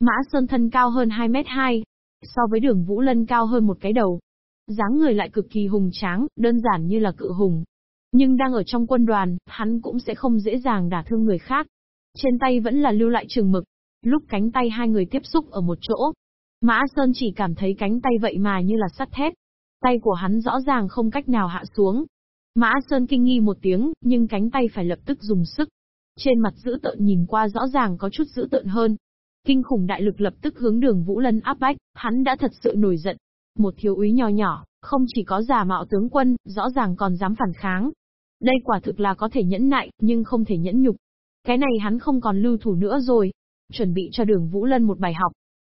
Mã Sơn thân cao hơn 2m2, so với đường Vũ Lân cao hơn một cái đầu. dáng người lại cực kỳ hùng tráng, đơn giản như là cự hùng. Nhưng đang ở trong quân đoàn, hắn cũng sẽ không dễ dàng đả thương người khác. Trên tay vẫn là lưu lại trường mực. Lúc cánh tay hai người tiếp xúc ở một chỗ, Mã Sơn chỉ cảm thấy cánh tay vậy mà như là sắt thép. Tay của hắn rõ ràng không cách nào hạ xuống. Mã Sơn kinh nghi một tiếng, nhưng cánh tay phải lập tức dùng sức. Trên mặt dữ tợn nhìn qua rõ ràng có chút dữ tợn hơn. Kinh khủng đại lực lập tức hướng đường Vũ Lân áp bách, hắn đã thật sự nổi giận. Một thiếu úy nho nhỏ, không chỉ có giả mạo tướng quân, rõ ràng còn dám phản kháng. Đây quả thực là có thể nhẫn nại, nhưng không thể nhẫn nhục. Cái này hắn không còn lưu thủ nữa rồi. Chuẩn bị cho đường Vũ Lân một bài học.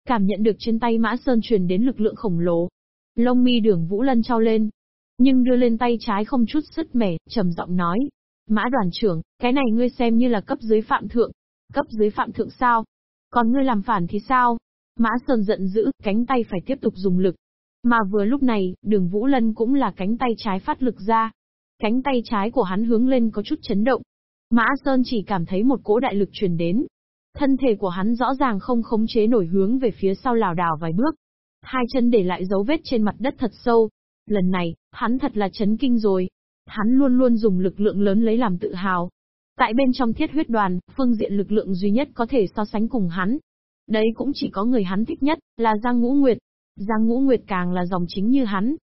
Cảm nhận được trên tay Mã Sơn truyền đến lực lượng khổng lồ. Lông mi đường Vũ Lân trao lên. Nhưng đưa lên tay trái không chút sứt mẻ, trầm giọng nói. Mã đoàn trưởng, cái này ngươi xem như là cấp dưới phạm thượng. Cấp dưới phạm thượng sao? Còn ngươi làm phản thì sao? Mã Sơn giận dữ, cánh tay phải tiếp tục dùng lực. Mà vừa lúc này, đường Vũ Lân cũng là cánh tay trái phát lực ra. Cánh tay trái của hắn hướng lên có chút chấn động. Mã Sơn chỉ cảm thấy một cỗ đại lực truyền đến, Thân thể của hắn rõ ràng không khống chế nổi hướng về phía sau lảo đảo vài bước. Hai chân để lại dấu vết trên mặt đất thật sâu. Lần này, hắn thật là chấn kinh rồi. Hắn luôn luôn dùng lực lượng lớn lấy làm tự hào. Tại bên trong thiết huyết đoàn, phương diện lực lượng duy nhất có thể so sánh cùng hắn. Đấy cũng chỉ có người hắn thích nhất, là Giang Ngũ Nguyệt. Giang Ngũ Nguyệt càng là dòng chính như hắn.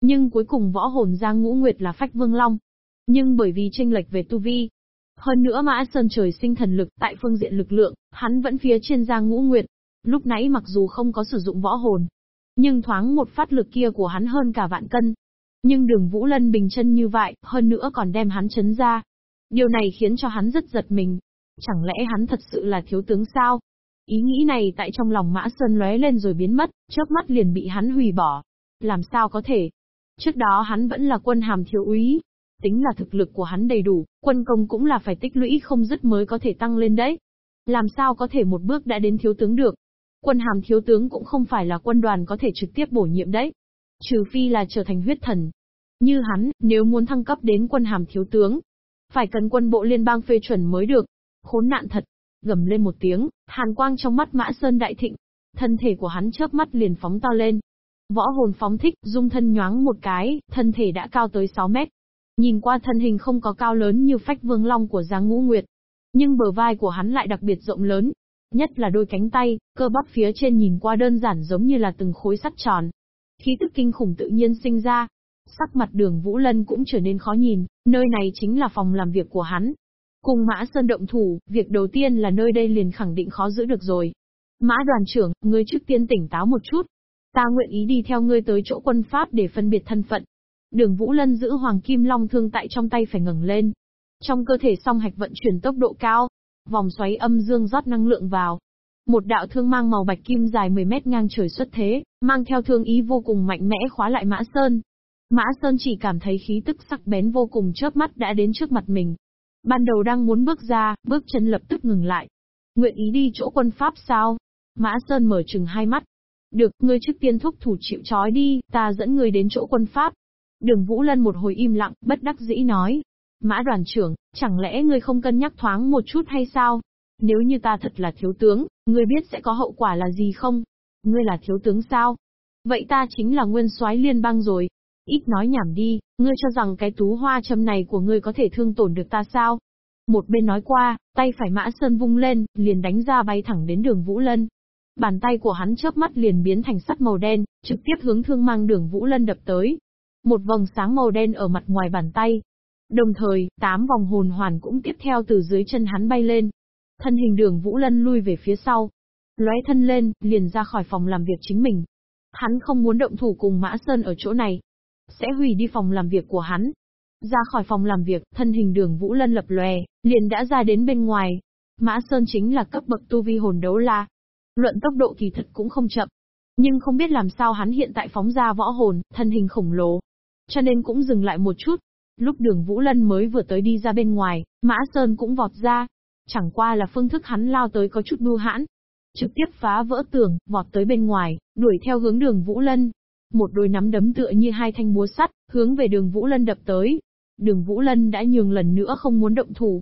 Nhưng cuối cùng võ hồn Giang Ngũ Nguyệt là phách vương long. Nhưng bởi vì tranh lệch về tu vi, hơn nữa Mã Sơn trời sinh thần lực, tại phương diện lực lượng, hắn vẫn phía trên Giang Ngũ Nguyệt. Lúc nãy mặc dù không có sử dụng võ hồn, nhưng thoáng một phát lực kia của hắn hơn cả vạn cân. Nhưng đường Vũ Lân bình chân như vậy, hơn nữa còn đem hắn chấn ra. Điều này khiến cho hắn rất giật mình. Chẳng lẽ hắn thật sự là thiếu tướng sao? Ý nghĩ này tại trong lòng Mã Sơn lóe lên rồi biến mất, chớp mắt liền bị hắn hủy bỏ. Làm sao có thể? Trước đó hắn vẫn là quân hàm thiếu úy, Tính là thực lực của hắn đầy đủ, quân công cũng là phải tích lũy không dứt mới có thể tăng lên đấy. Làm sao có thể một bước đã đến thiếu tướng được? Quân hàm thiếu tướng cũng không phải là quân đoàn có thể trực tiếp bổ nhiệm đấy. Trừ phi là trở thành huyết thần. Như hắn, nếu muốn thăng cấp đến quân hàm thiếu tướng, phải cần quân bộ liên bang phê chuẩn mới được. Khốn nạn thật. Gầm lên một tiếng, hàn quang trong mắt mã sơn đại thịnh. Thân thể của hắn chớp mắt liền phóng to lên. Võ hồn phóng thích, dung thân nhoáng một cái, thân thể đã cao tới 6 mét. Nhìn qua thân hình không có cao lớn như phách vương long của Giang Ngũ Nguyệt. Nhưng bờ vai của hắn lại đặc biệt rộng lớn. Nhất là đôi cánh tay, cơ bắp phía trên nhìn qua đơn giản giống như là từng khối sắt tròn. Khí tức kinh khủng tự nhiên sinh ra. Sắc mặt đường Vũ Lân cũng trở nên khó nhìn, nơi này chính là phòng làm việc của hắn. Cùng Mã Sơn động thủ, việc đầu tiên là nơi đây liền khẳng định khó giữ được rồi. Mã đoàn trưởng, ngươi trước tiên tỉnh táo một chút. Ta nguyện ý đi theo ngươi tới chỗ quân Pháp để phân biệt thân phận. Đường Vũ Lân giữ Hoàng Kim Long thương tại trong tay phải ngẩng lên. Trong cơ thể song hạch vận chuyển tốc độ cao, vòng xoáy âm dương rót năng lượng vào. Một đạo thương mang màu bạch kim dài 10 mét ngang trời xuất thế, mang theo thương ý vô cùng mạnh mẽ khóa lại Mã Sơn. Mã Sơn chỉ cảm thấy khí tức sắc bén vô cùng chớp mắt đã đến trước mặt mình. Ban đầu đang muốn bước ra, bước chân lập tức ngừng lại. Nguyện ý đi chỗ quân Pháp sao? Mã Sơn mở chừng hai mắt. Được, ngươi trước tiên thúc thủ chịu trói đi, ta dẫn ngươi đến chỗ quân Pháp. Đường Vũ Lân một hồi im lặng, bất đắc dĩ nói. Mã đoàn trưởng, chẳng lẽ ngươi không cân nhắc thoáng một chút hay sao? Nếu như ta thật là thiếu tướng, ngươi biết sẽ có hậu quả là gì không? Ngươi là thiếu tướng sao? Vậy ta chính là nguyên soái liên bang rồi. Ít nói nhảm đi, ngươi cho rằng cái tú hoa châm này của ngươi có thể thương tổn được ta sao? Một bên nói qua, tay phải mã sơn vung lên, liền đánh ra bay thẳng đến đường Vũ Lân. Bàn tay của hắn chớp mắt liền biến thành sắt màu đen, trực tiếp hướng thương mang đường Vũ Lân đập tới. Một vầng sáng màu đen ở mặt ngoài bàn tay. Đồng thời, tám vòng hồn hoàn cũng tiếp theo từ dưới chân hắn bay lên. Thân hình đường Vũ Lân lui về phía sau. Lóe thân lên, liền ra khỏi phòng làm việc chính mình. Hắn không muốn động thủ cùng Mã Sơn ở chỗ này. Sẽ hủy đi phòng làm việc của hắn. Ra khỏi phòng làm việc, thân hình đường Vũ Lân lập lòe, liền đã ra đến bên ngoài. Mã Sơn chính là cấp bậc tu vi hồn đấu la. Luận tốc độ kỳ thật cũng không chậm. Nhưng không biết làm sao hắn hiện tại phóng ra võ hồn, thân hình khổng lồ, cho nên cũng dừng lại một chút. Lúc đường Vũ Lân mới vừa tới đi ra bên ngoài, Mã Sơn cũng vọt ra. Chẳng qua là phương thức hắn lao tới có chút bưu hãn. Trực tiếp phá vỡ tường, vọt tới bên ngoài, đuổi theo hướng đường Vũ Lân. Một đôi nắm đấm tựa như hai thanh búa sắt, hướng về đường Vũ Lân đập tới. Đường Vũ Lân đã nhường lần nữa không muốn động thủ.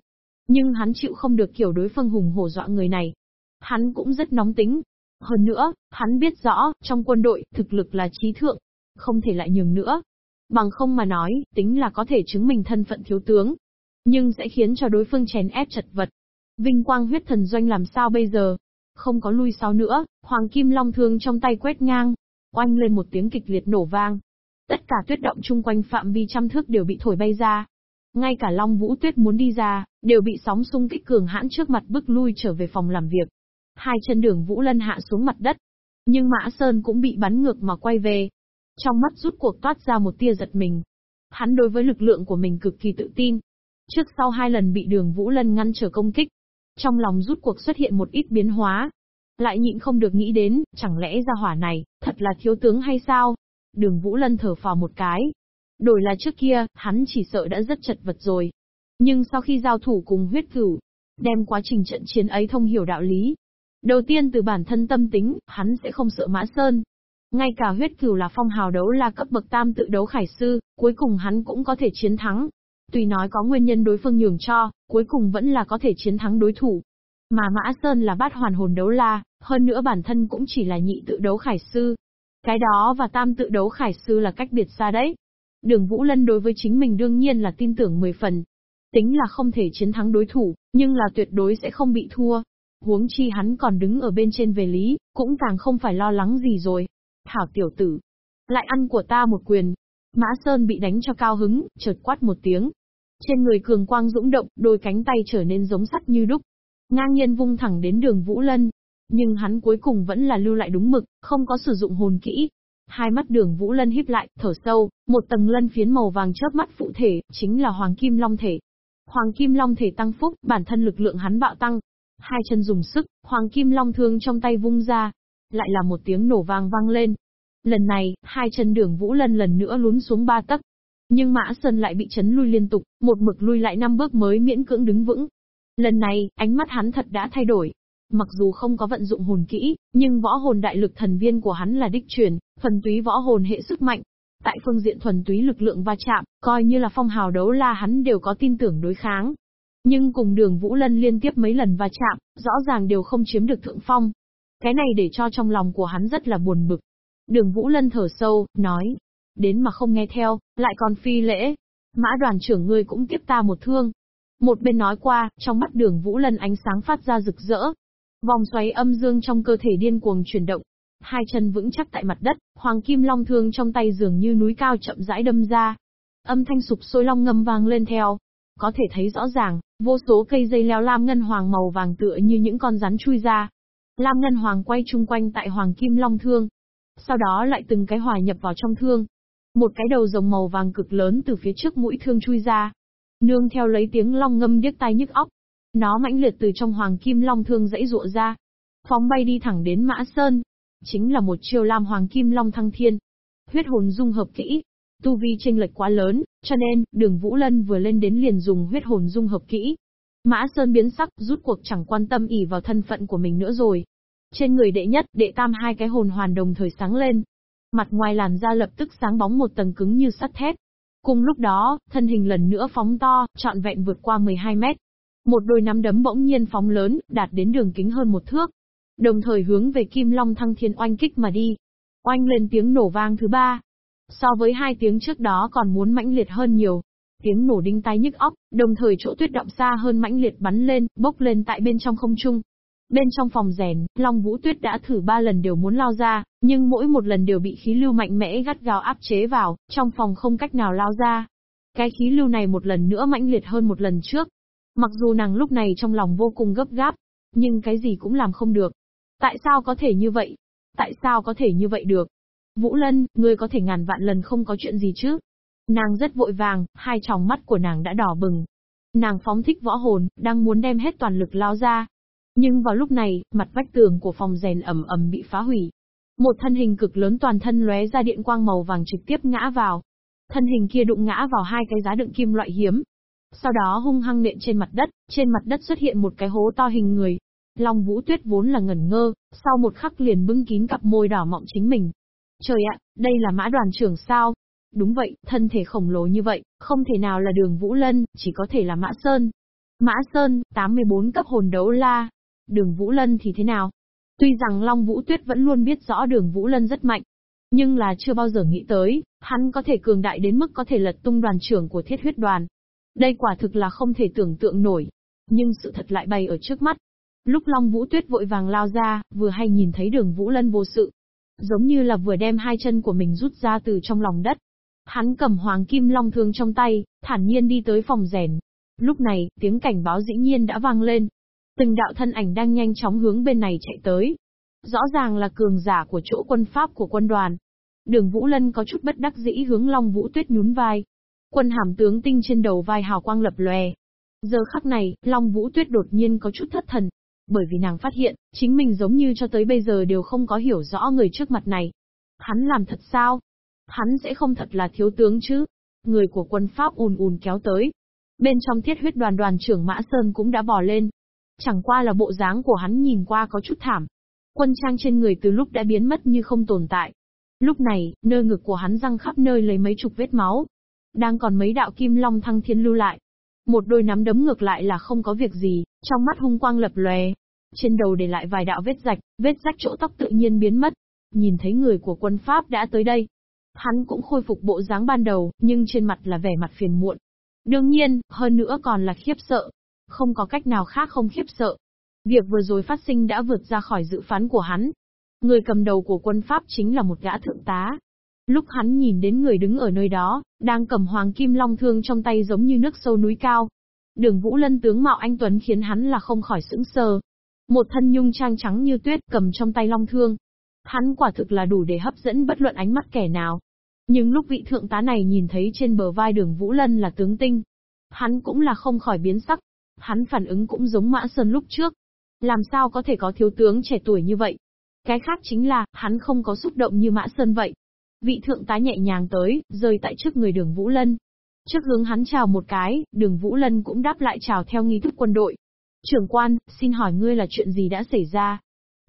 Nhưng hắn chịu không được kiểu đối phương hùng hổ dọa người này. Hắn cũng rất nóng tính. Hơn nữa, hắn biết rõ, trong quân đội, thực lực là trí thượng, không thể lại nhường nữa. Bằng không mà nói, tính là có thể chứng minh thân phận thiếu tướng, nhưng sẽ khiến cho đối phương chèn ép chật vật. Vinh quang huyết thần doanh làm sao bây giờ? Không có lui sau nữa, Hoàng Kim Long thương trong tay quét ngang, oanh lên một tiếng kịch liệt nổ vang. Tất cả tuyết động chung quanh phạm vi trăm thước đều bị thổi bay ra. Ngay cả Long Vũ Tuyết muốn đi ra, đều bị sóng xung kích cường hãn trước mặt bức lui trở về phòng làm việc. Hai chân đường Vũ Lân hạ xuống mặt đất. Nhưng Mã Sơn cũng bị bắn ngược mà quay về. Trong mắt rút cuộc toát ra một tia giật mình. Hắn đối với lực lượng của mình cực kỳ tự tin. Trước sau hai lần bị đường Vũ Lân ngăn trở công kích. Trong lòng rút cuộc xuất hiện một ít biến hóa. Lại nhịn không được nghĩ đến, chẳng lẽ ra hỏa này, thật là thiếu tướng hay sao? Đường Vũ Lân thở phào một cái. Đổi là trước kia, hắn chỉ sợ đã rất chật vật rồi. Nhưng sau khi giao thủ cùng huyết cửu, đem quá trình trận chiến ấy thông hiểu đạo lý. Đầu tiên từ bản thân tâm tính, hắn sẽ không sợ Mã Sơn. Ngay cả huyết cửu là phong hào đấu la cấp bậc tam tự đấu khải sư, cuối cùng hắn cũng có thể chiến thắng. Tùy nói có nguyên nhân đối phương nhường cho, cuối cùng vẫn là có thể chiến thắng đối thủ. Mà Mã Sơn là bát hoàn hồn đấu la, hơn nữa bản thân cũng chỉ là nhị tự đấu khải sư. Cái đó và tam tự đấu khải sư là cách biệt xa đấy. Đường Vũ Lân đối với chính mình đương nhiên là tin tưởng 10 phần. Tính là không thể chiến thắng đối thủ, nhưng là tuyệt đối sẽ không bị thua. Huống chi hắn còn đứng ở bên trên về lý, cũng càng không phải lo lắng gì rồi. Thảo tiểu tử, lại ăn của ta một quyền. Mã Sơn bị đánh cho cao hứng, chợt quát một tiếng. Trên người cường quang dũng động, đôi cánh tay trở nên giống sắt như đúc. Ngang nhiên vung thẳng đến đường Vũ Lân. Nhưng hắn cuối cùng vẫn là lưu lại đúng mực, không có sử dụng hồn kỹ. Hai mắt đường Vũ Lân híp lại, thở sâu, một tầng lân phiến màu vàng chớp mắt phụ thể, chính là Hoàng Kim Long thể. Hoàng Kim Long thể tăng phúc, bản thân lực lượng hắn bạo tăng. Hai chân dùng sức, Hoàng Kim Long thương trong tay vung ra. Lại là một tiếng nổ vang vang lên. Lần này, hai chân đường Vũ Lân lần nữa lún xuống ba tấc. Nhưng Mã Sơn lại bị chấn lui liên tục, một mực lui lại năm bước mới miễn cưỡng đứng vững. Lần này, ánh mắt hắn thật đã thay đổi. Mặc dù không có vận dụng hồn kỹ, nhưng võ hồn đại lực thần viên của hắn là đích truyền, phần túy võ hồn hệ sức mạnh. Tại phương diện thuần túy lực lượng va chạm, coi như là phong hào đấu la hắn đều có tin tưởng đối kháng. Nhưng cùng đường Vũ Lân liên tiếp mấy lần va chạm, rõ ràng đều không chiếm được thượng phong. Cái này để cho trong lòng của hắn rất là buồn bực. Đường Vũ Lân thở sâu, nói. Đến mà không nghe theo, lại còn phi lễ. Mã đoàn trưởng ngươi cũng tiếp ta một thương. Một bên nói qua, trong mắt đường Vũ Lân ánh sáng phát ra rực rỡ. Vòng xoáy âm dương trong cơ thể điên cuồng chuyển động. Hai chân vững chắc tại mặt đất, hoàng kim long thương trong tay dường như núi cao chậm rãi đâm ra. Âm thanh sụp sôi long ngâm vang lên theo. Có thể thấy rõ ràng, vô số cây dây leo lam ngân hoàng màu vàng tựa như những con rắn chui ra. Lam ngân hoàng quay chung quanh tại hoàng kim long thương. Sau đó lại từng cái hòa nhập vào trong thương. Một cái đầu rồng màu vàng cực lớn từ phía trước mũi thương chui ra, Nương theo lấy tiếng long ngâm điếc tai nhức óc. Nó mãnh liệt từ trong hoàng kim long thương dãy rụa ra. Phóng bay đi thẳng đến Mã Sơn. Chính là một chiêu lam hoàng kim long thăng thiên. Huyết hồn dung hợp kỹ. Tu vi chênh lệch quá lớn, cho nên, đường Vũ Lân vừa lên đến liền dùng huyết hồn dung hợp kỹ. Mã Sơn biến sắc, rút cuộc chẳng quan tâm ỉ vào thân phận của mình nữa rồi. Trên người đệ nhất, đệ tam hai cái hồn hoàn đồng thời sáng lên. Mặt ngoài làn da lập tức sáng bóng một tầng cứng như sắt thép, Cùng lúc đó, thân hình lần nữa phóng to, trọn vẹn vượt qua 12 mét. Một đôi nắm đấm bỗng nhiên phóng lớn, đạt đến đường kính hơn một thước. Đồng thời hướng về Kim Long Thăng Thiên oanh kích mà đi. Oanh lên tiếng nổ vang thứ ba. So với hai tiếng trước đó còn muốn mãnh liệt hơn nhiều. Tiếng nổ đinh tai nhức óc, đồng thời chỗ tuyết động xa hơn mãnh liệt bắn lên, bốc lên tại bên trong không trung. Bên trong phòng rèn, Long Vũ Tuyết đã thử ba lần đều muốn lao ra, nhưng mỗi một lần đều bị khí lưu mạnh mẽ gắt gao áp chế vào, trong phòng không cách nào lao ra. Cái khí lưu này một lần nữa mãnh liệt hơn một lần trước. Mặc dù nàng lúc này trong lòng vô cùng gấp gáp, nhưng cái gì cũng làm không được. Tại sao có thể như vậy? Tại sao có thể như vậy được? Vũ Lân, ngươi có thể ngàn vạn lần không có chuyện gì chứ? Nàng rất vội vàng, hai tròng mắt của nàng đã đỏ bừng. Nàng phóng thích võ hồn, đang muốn đem hết toàn lực lao ra, nhưng vào lúc này, mặt vách tường của phòng rèn ẩm ẩm bị phá hủy. Một thân hình cực lớn toàn thân lóe ra điện quang màu vàng trực tiếp ngã vào. Thân hình kia đụng ngã vào hai cái giá đựng kim loại hiếm. Sau đó hung hăng nện trên mặt đất, trên mặt đất xuất hiện một cái hố to hình người. Long Vũ Tuyết vốn là ngẩn ngơ, sau một khắc liền bưng kín cặp môi đỏ mọng chính mình. Trời ạ, đây là mã đoàn trưởng sao? Đúng vậy, thân thể khổng lồ như vậy, không thể nào là đường Vũ Lân, chỉ có thể là Mã Sơn. Mã Sơn, 84 cấp hồn đấu la, Đường Vũ Lân thì thế nào? Tuy rằng Long Vũ Tuyết vẫn luôn biết rõ đường Vũ Lân rất mạnh, nhưng là chưa bao giờ nghĩ tới, hắn có thể cường đại đến mức có thể lật tung đoàn trưởng của thiết huyết đoàn. Đây quả thực là không thể tưởng tượng nổi. Nhưng sự thật lại bày ở trước mắt. Lúc Long Vũ Tuyết vội vàng lao ra, vừa hay nhìn thấy đường Vũ Lân vô sự. Giống như là vừa đem hai chân của mình rút ra từ trong lòng đất. Hắn cầm hoàng kim long thương trong tay, thản nhiên đi tới phòng rèn. Lúc này, tiếng cảnh báo dĩ nhiên đã vang lên. Từng đạo thân ảnh đang nhanh chóng hướng bên này chạy tới. Rõ ràng là cường giả của chỗ quân Pháp của quân đoàn. Đường Vũ Lân có chút bất đắc dĩ hướng Long Vũ Tuyết nhún vai. Quân hàm tướng tinh trên đầu vai hào quang lập lòe. Giờ khắc này, Long Vũ Tuyết đột nhiên có chút thất thần. Bởi vì nàng phát hiện, chính mình giống như cho tới bây giờ đều không có hiểu rõ người trước mặt này. Hắn làm thật sao? Hắn sẽ không thật là thiếu tướng chứ? Người của quân Pháp ùn ùn kéo tới. Bên trong thiết huyết đoàn đoàn trưởng Mã Sơn cũng đã bò lên. Chẳng qua là bộ dáng của hắn nhìn qua có chút thảm. Quân trang trên người từ lúc đã biến mất như không tồn tại. Lúc này, nơi ngực của hắn răng khắp nơi lấy mấy chục vết máu. Đang còn mấy đạo kim long thăng thiên lưu lại. Một đôi nắm đấm ngược lại là không có việc gì, trong mắt hung quang lập lòe. Trên đầu để lại vài đạo vết rạch, vết rách chỗ tóc tự nhiên biến mất. Nhìn thấy người của quân Pháp đã tới đây. Hắn cũng khôi phục bộ dáng ban đầu, nhưng trên mặt là vẻ mặt phiền muộn. Đương nhiên, hơn nữa còn là khiếp sợ. Không có cách nào khác không khiếp sợ. Việc vừa rồi phát sinh đã vượt ra khỏi dự phán của hắn, Người cầm đầu của quân Pháp chính là một gã thượng tá. Lúc hắn nhìn đến người đứng ở nơi đó, đang cầm hoàng kim long thương trong tay giống như nước sâu núi cao. Đường Vũ Lân tướng mạo anh Tuấn khiến hắn là không khỏi sững sờ. Một thân nhung trang trắng như tuyết cầm trong tay long thương. Hắn quả thực là đủ để hấp dẫn bất luận ánh mắt kẻ nào. Nhưng lúc vị thượng tá này nhìn thấy trên bờ vai đường Vũ Lân là tướng tinh, hắn cũng là không khỏi biến sắc. Hắn phản ứng cũng giống Mã Sơn lúc trước. Làm sao có thể có thiếu tướng trẻ tuổi như vậy? Cái khác chính là, hắn không có xúc động như Mã Sơn vậy. Vị thượng tá nhẹ nhàng tới, rơi tại trước người đường Vũ Lân. Trước hướng hắn chào một cái, đường Vũ Lân cũng đáp lại chào theo nghi thức quân đội. Trưởng quan, xin hỏi ngươi là chuyện gì đã xảy ra?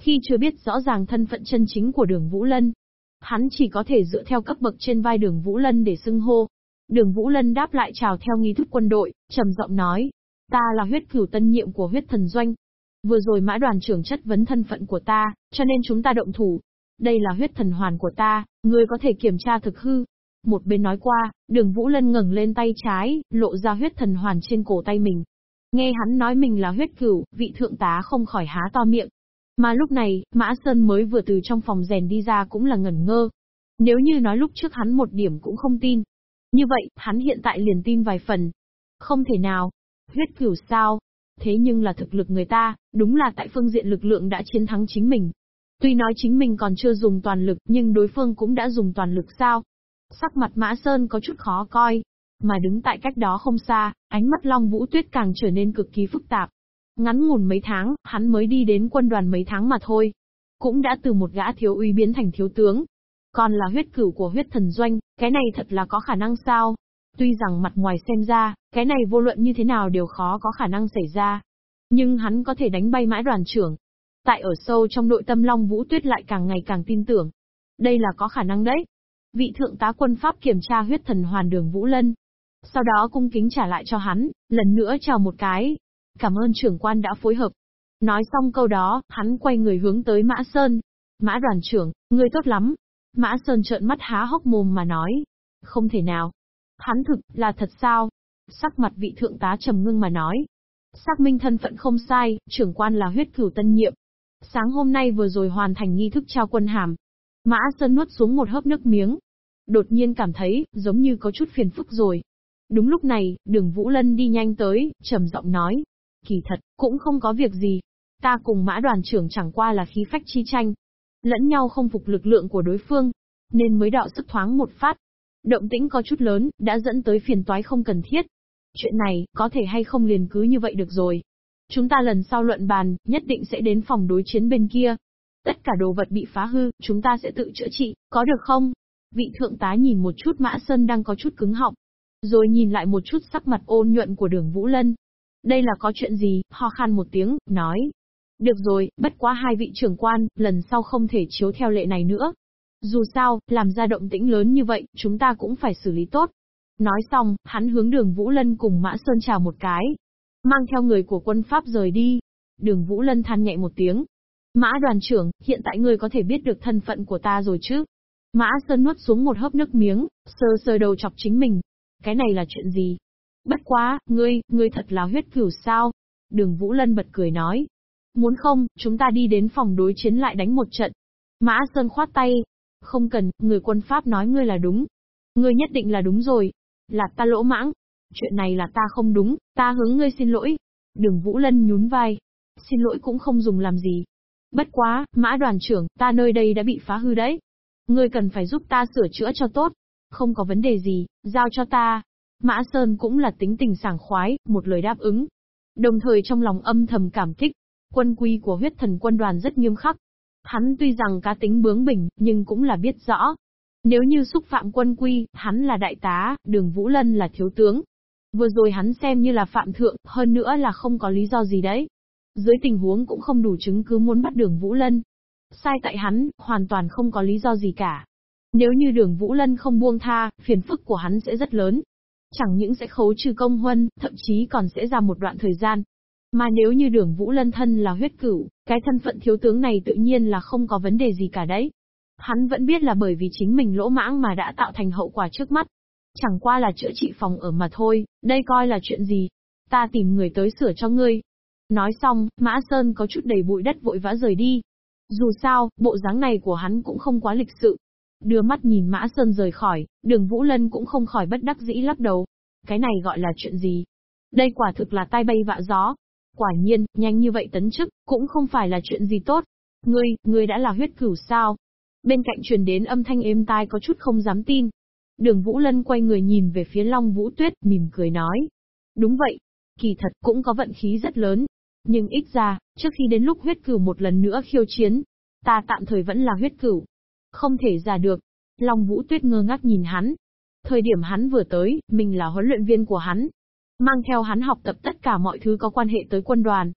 Khi chưa biết rõ ràng thân phận chân chính của đường Vũ Lân, hắn chỉ có thể dựa theo cấp bậc trên vai đường Vũ Lân để xưng hô. Đường Vũ Lân đáp lại chào theo nghi thức quân đội, trầm giọng nói. Ta là huyết cửu tân nhiệm của huyết thần doanh, Vừa rồi mã đoàn trưởng chất vấn thân phận của ta, cho nên chúng ta động thủ. Đây là huyết thần hoàn của ta, ngươi có thể kiểm tra thực hư. Một bên nói qua, đường Vũ Lân ngẩng lên tay trái, lộ ra huyết thần hoàn trên cổ tay mình. Nghe hắn nói mình là huyết cửu, vị thượng tá không khỏi há to miệng. Mà lúc này, Mã Sơn mới vừa từ trong phòng rèn đi ra cũng là ngẩn ngơ. Nếu như nói lúc trước hắn một điểm cũng không tin. Như vậy, hắn hiện tại liền tin vài phần. Không thể nào. Huyết cửu sao? Thế nhưng là thực lực người ta, đúng là tại phương diện lực lượng đã chiến thắng chính mình. Tuy nói chính mình còn chưa dùng toàn lực, nhưng đối phương cũng đã dùng toàn lực sao? Sắc mặt Mã Sơn có chút khó coi. Mà đứng tại cách đó không xa, ánh mắt Long Vũ Tuyết càng trở nên cực kỳ phức tạp. Ngắn ngủn mấy tháng, hắn mới đi đến quân đoàn mấy tháng mà thôi. Cũng đã từ một gã thiếu uy biến thành thiếu tướng. Còn là huyết cửu của huyết thần doanh, cái này thật là có khả năng sao? Tuy rằng mặt ngoài xem ra, cái này vô luận như thế nào đều khó có khả năng xảy ra. Nhưng hắn có thể đánh bay mãi đoàn trưởng. Tại ở sâu trong nội tâm Long Vũ Tuyết lại càng ngày càng tin tưởng. Đây là có khả năng đấy. Vị thượng tá quân Pháp kiểm tra huyết thần hoàn đường Vũ Lân. Sau đó cung kính trả lại cho hắn, lần nữa chào một cái. Cảm ơn trưởng quan đã phối hợp. Nói xong câu đó, hắn quay người hướng tới Mã Sơn. Mã đoàn trưởng, người tốt lắm. Mã Sơn trợn mắt há hốc mồm mà nói. Không thể nào. Hắn thực, là thật sao? Sắc mặt vị thượng tá trầm ngưng mà nói. Xác minh thân phận không sai, trưởng quan là huyết cửu tân nhiệm. Sáng hôm nay vừa rồi hoàn thành nghi thức trao quân hàm. Mã Sơn nuốt xuống một hớp nước miếng. Đột nhiên cảm thấy, giống như có chút phiền phức rồi. Đúng lúc này, đường Vũ Lân đi nhanh tới, trầm giọng nói. Kỳ thật, cũng không có việc gì. Ta cùng mã đoàn trưởng chẳng qua là khí phách chi tranh. Lẫn nhau không phục lực lượng của đối phương. Nên mới đạo sức thoáng một phát, Động tĩnh có chút lớn, đã dẫn tới phiền toái không cần thiết. Chuyện này, có thể hay không liền cứ như vậy được rồi. Chúng ta lần sau luận bàn, nhất định sẽ đến phòng đối chiến bên kia. Tất cả đồ vật bị phá hư, chúng ta sẽ tự chữa trị, có được không? Vị thượng tá nhìn một chút Mã Sơn đang có chút cứng họng. Rồi nhìn lại một chút sắc mặt ôn nhuận của đường Vũ Lân. Đây là có chuyện gì, ho khan một tiếng, nói. Được rồi, bất quá hai vị trưởng quan, lần sau không thể chiếu theo lệ này nữa. Dù sao, làm ra động tĩnh lớn như vậy, chúng ta cũng phải xử lý tốt. Nói xong, hắn hướng đường Vũ Lân cùng Mã Sơn chào một cái. Mang theo người của quân Pháp rời đi. Đường Vũ Lân than nhẹ một tiếng. Mã đoàn trưởng, hiện tại ngươi có thể biết được thân phận của ta rồi chứ? Mã Sơn nuốt xuống một hớp nước miếng, sơ sơ đầu chọc chính mình. Cái này là chuyện gì? Bất quá, ngươi, ngươi thật là huyết cửu sao? Đường Vũ Lân bật cười nói. Muốn không, chúng ta đi đến phòng đối chiến lại đánh một trận. Mã Sơn khoát tay. Không cần, người quân Pháp nói ngươi là đúng. Ngươi nhất định là đúng rồi. Là ta lỗ mãng. Chuyện này là ta không đúng, ta hướng ngươi xin lỗi. Đường Vũ Lân nhún vai. Xin lỗi cũng không dùng làm gì. Bất quá, mã đoàn trưởng, ta nơi đây đã bị phá hư đấy. Ngươi cần phải giúp ta sửa chữa cho tốt. Không có vấn đề gì, giao cho ta. Mã Sơn cũng là tính tình sảng khoái, một lời đáp ứng. Đồng thời trong lòng âm thầm cảm kích, quân quy của huyết thần quân đoàn rất nghiêm khắc. Hắn tuy rằng cá tính bướng bỉnh, nhưng cũng là biết rõ. Nếu như xúc phạm quân quy, hắn là đại tá, đường Vũ Lân là thiếu tướng. Vừa rồi hắn xem như là phạm thượng, hơn nữa là không có lý do gì đấy. Dưới tình huống cũng không đủ chứng cứ muốn bắt đường Vũ Lân. Sai tại hắn, hoàn toàn không có lý do gì cả. Nếu như đường Vũ Lân không buông tha, phiền phức của hắn sẽ rất lớn. Chẳng những sẽ khấu trừ công huân, thậm chí còn sẽ ra một đoạn thời gian. Mà nếu như đường Vũ Lân thân là huyết cửu, cái thân phận thiếu tướng này tự nhiên là không có vấn đề gì cả đấy. Hắn vẫn biết là bởi vì chính mình lỗ mãng mà đã tạo thành hậu quả trước mắt. Chẳng qua là chữa trị phòng ở mà thôi, đây coi là chuyện gì. Ta tìm người tới sửa cho ngươi. Nói xong, Mã Sơn có chút đầy bụi đất vội vã rời đi. Dù sao, bộ dáng này của hắn cũng không quá lịch sự, Đưa mắt nhìn Mã Sơn rời khỏi, đường Vũ Lân cũng không khỏi bất đắc dĩ lắc đầu. Cái này gọi là chuyện gì? Đây quả thực là tai bay vạ gió. Quả nhiên, nhanh như vậy tấn chức, cũng không phải là chuyện gì tốt. Ngươi, ngươi đã là huyết cửu sao? Bên cạnh truyền đến âm thanh êm tai có chút không dám tin. Đường Vũ Lân quay người nhìn về phía Long Vũ Tuyết, mỉm cười nói. Đúng vậy, kỳ thật cũng có vận khí rất lớn. Nhưng ít ra, trước khi đến lúc huyết cửu một lần nữa khiêu chiến, ta tạm thời vẫn là huyết cửu, không thể giả được. Long Vũ Tuyết ngơ ngác nhìn hắn. Thời điểm hắn vừa tới, mình là huấn luyện viên của hắn. Mang theo hắn học tập tất cả mọi thứ có quan hệ tới quân đoàn.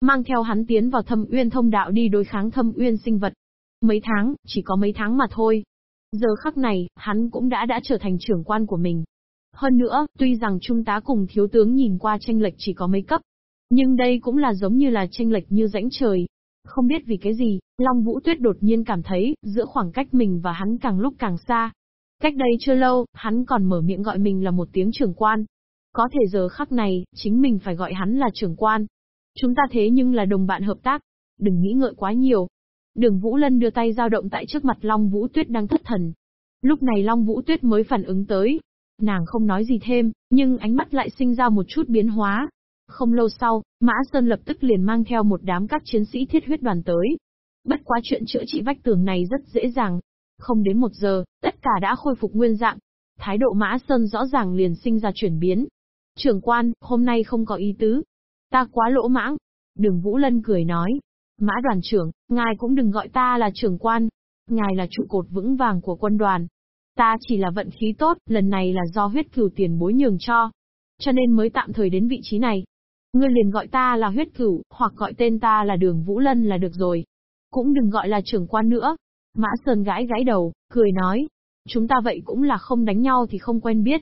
Mang theo hắn tiến vào thâm uyên thông đạo đi đối kháng thâm uyên sinh vật. Mấy tháng, chỉ có mấy tháng mà thôi. Giờ khắc này, hắn cũng đã đã trở thành trưởng quan của mình. Hơn nữa, tuy rằng trung tá cùng thiếu tướng nhìn qua tranh lệch chỉ có mấy cấp, nhưng đây cũng là giống như là tranh lệch như rãnh trời, không biết vì cái gì, Long Vũ Tuyết đột nhiên cảm thấy, giữa khoảng cách mình và hắn càng lúc càng xa. Cách đây chưa lâu, hắn còn mở miệng gọi mình là một tiếng trưởng quan. Có thể giờ khắc này, chính mình phải gọi hắn là trưởng quan. Chúng ta thế nhưng là đồng bạn hợp tác. Đừng nghĩ ngợi quá nhiều. Đường Vũ Lân đưa tay dao động tại trước mặt Long Vũ Tuyết đang thất thần. Lúc này Long Vũ Tuyết mới phản ứng tới. Nàng không nói gì thêm, nhưng ánh mắt lại sinh ra một chút biến hóa. Không lâu sau, Mã Sơn lập tức liền mang theo một đám các chiến sĩ thiết huyết đoàn tới. Bất quá chuyện chữa trị vách tường này rất dễ dàng. Không đến một giờ, tất cả đã khôi phục nguyên dạng. Thái độ Mã Sơn rõ ràng liền sinh ra chuyển biến. Trưởng quan, hôm nay không có ý tứ. Ta quá lỗ mãng. Đường Vũ Lân cười nói. Mã đoàn trưởng, ngài cũng đừng gọi ta là trưởng quan. Ngài là trụ cột vững vàng của quân đoàn. Ta chỉ là vận khí tốt, lần này là do huyết cửu tiền bối nhường cho. Cho nên mới tạm thời đến vị trí này. Ngươi liền gọi ta là huyết cửu, hoặc gọi tên ta là đường Vũ Lân là được rồi. Cũng đừng gọi là trưởng quan nữa. Mã Sơn gãi gãi đầu, cười nói. Chúng ta vậy cũng là không đánh nhau thì không quen biết.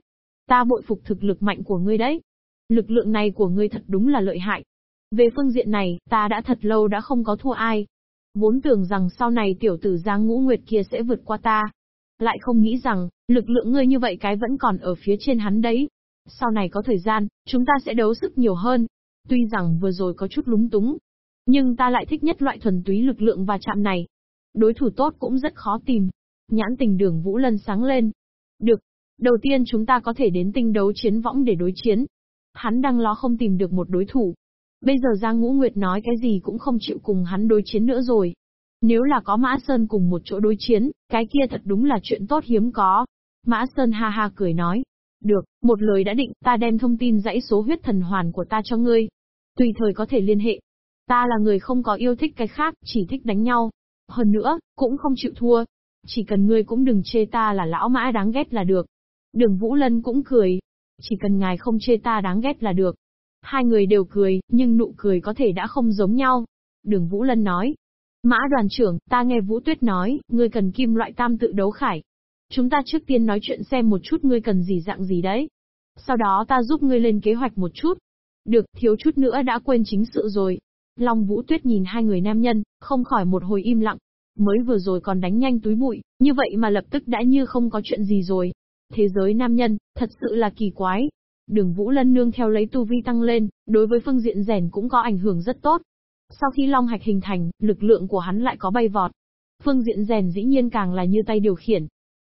Ta bội phục thực lực mạnh của ngươi đấy. Lực lượng này của ngươi thật đúng là lợi hại. Về phương diện này, ta đã thật lâu đã không có thua ai. Vốn tưởng rằng sau này tiểu tử Giang Ngũ Nguyệt kia sẽ vượt qua ta. Lại không nghĩ rằng, lực lượng ngươi như vậy cái vẫn còn ở phía trên hắn đấy. Sau này có thời gian, chúng ta sẽ đấu sức nhiều hơn. Tuy rằng vừa rồi có chút lúng túng, nhưng ta lại thích nhất loại thuần túy lực lượng và chạm này. Đối thủ tốt cũng rất khó tìm. Nhãn tình đường Vũ Lân sáng lên. Được. Đầu tiên chúng ta có thể đến tinh đấu chiến võng để đối chiến. Hắn đang lo không tìm được một đối thủ. Bây giờ Giang Ngũ Nguyệt nói cái gì cũng không chịu cùng hắn đối chiến nữa rồi. Nếu là có Mã Sơn cùng một chỗ đối chiến, cái kia thật đúng là chuyện tốt hiếm có. Mã Sơn ha ha cười nói. Được, một lời đã định, ta đem thông tin dãy số huyết thần hoàn của ta cho ngươi. Tùy thời có thể liên hệ. Ta là người không có yêu thích cái khác, chỉ thích đánh nhau. Hơn nữa, cũng không chịu thua. Chỉ cần ngươi cũng đừng chê ta là lão mã đáng ghét là được. Đường Vũ Lân cũng cười. Chỉ cần ngài không chê ta đáng ghét là được. Hai người đều cười, nhưng nụ cười có thể đã không giống nhau. Đường Vũ Lân nói. Mã đoàn trưởng, ta nghe Vũ Tuyết nói, ngươi cần kim loại tam tự đấu khải. Chúng ta trước tiên nói chuyện xem một chút ngươi cần gì dạng gì đấy. Sau đó ta giúp ngươi lên kế hoạch một chút. Được, thiếu chút nữa đã quên chính sự rồi. Long Vũ Tuyết nhìn hai người nam nhân, không khỏi một hồi im lặng. Mới vừa rồi còn đánh nhanh túi bụi, như vậy mà lập tức đã như không có chuyện gì rồi. Thế giới nam nhân, thật sự là kỳ quái. Đường Vũ Lân nương theo lấy tu vi tăng lên, đối với phương diện rèn cũng có ảnh hưởng rất tốt. Sau khi long hạch hình thành, lực lượng của hắn lại có bay vọt. Phương diện rèn dĩ nhiên càng là như tay điều khiển.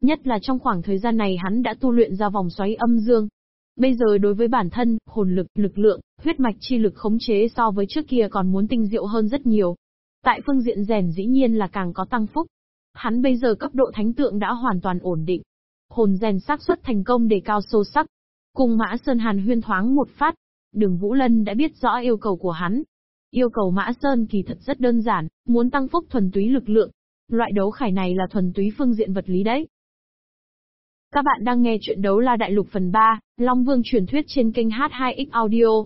Nhất là trong khoảng thời gian này hắn đã tu luyện ra vòng xoáy âm dương, Bây giờ đối với bản thân, hồn lực, lực lượng, huyết mạch chi lực khống chế so với trước kia còn muốn tinh diệu hơn rất nhiều. Tại phương diện rèn dĩ nhiên là càng có tăng phúc. Hắn bây giờ cấp độ thánh tượng đã hoàn toàn ổn định. Hồn rèn xác suất thành công để cao sâu sắc. Cùng Mã Sơn Hàn huyên thoáng một phát, Đường Vũ Lân đã biết rõ yêu cầu của hắn. Yêu cầu Mã Sơn kỳ thật rất đơn giản, muốn tăng phúc thuần túy lực lượng. Loại đấu khải này là thuần túy phương diện vật lý đấy. Các bạn đang nghe chuyện đấu la đại lục phần 3, Long Vương truyền thuyết trên kênh H2X Audio.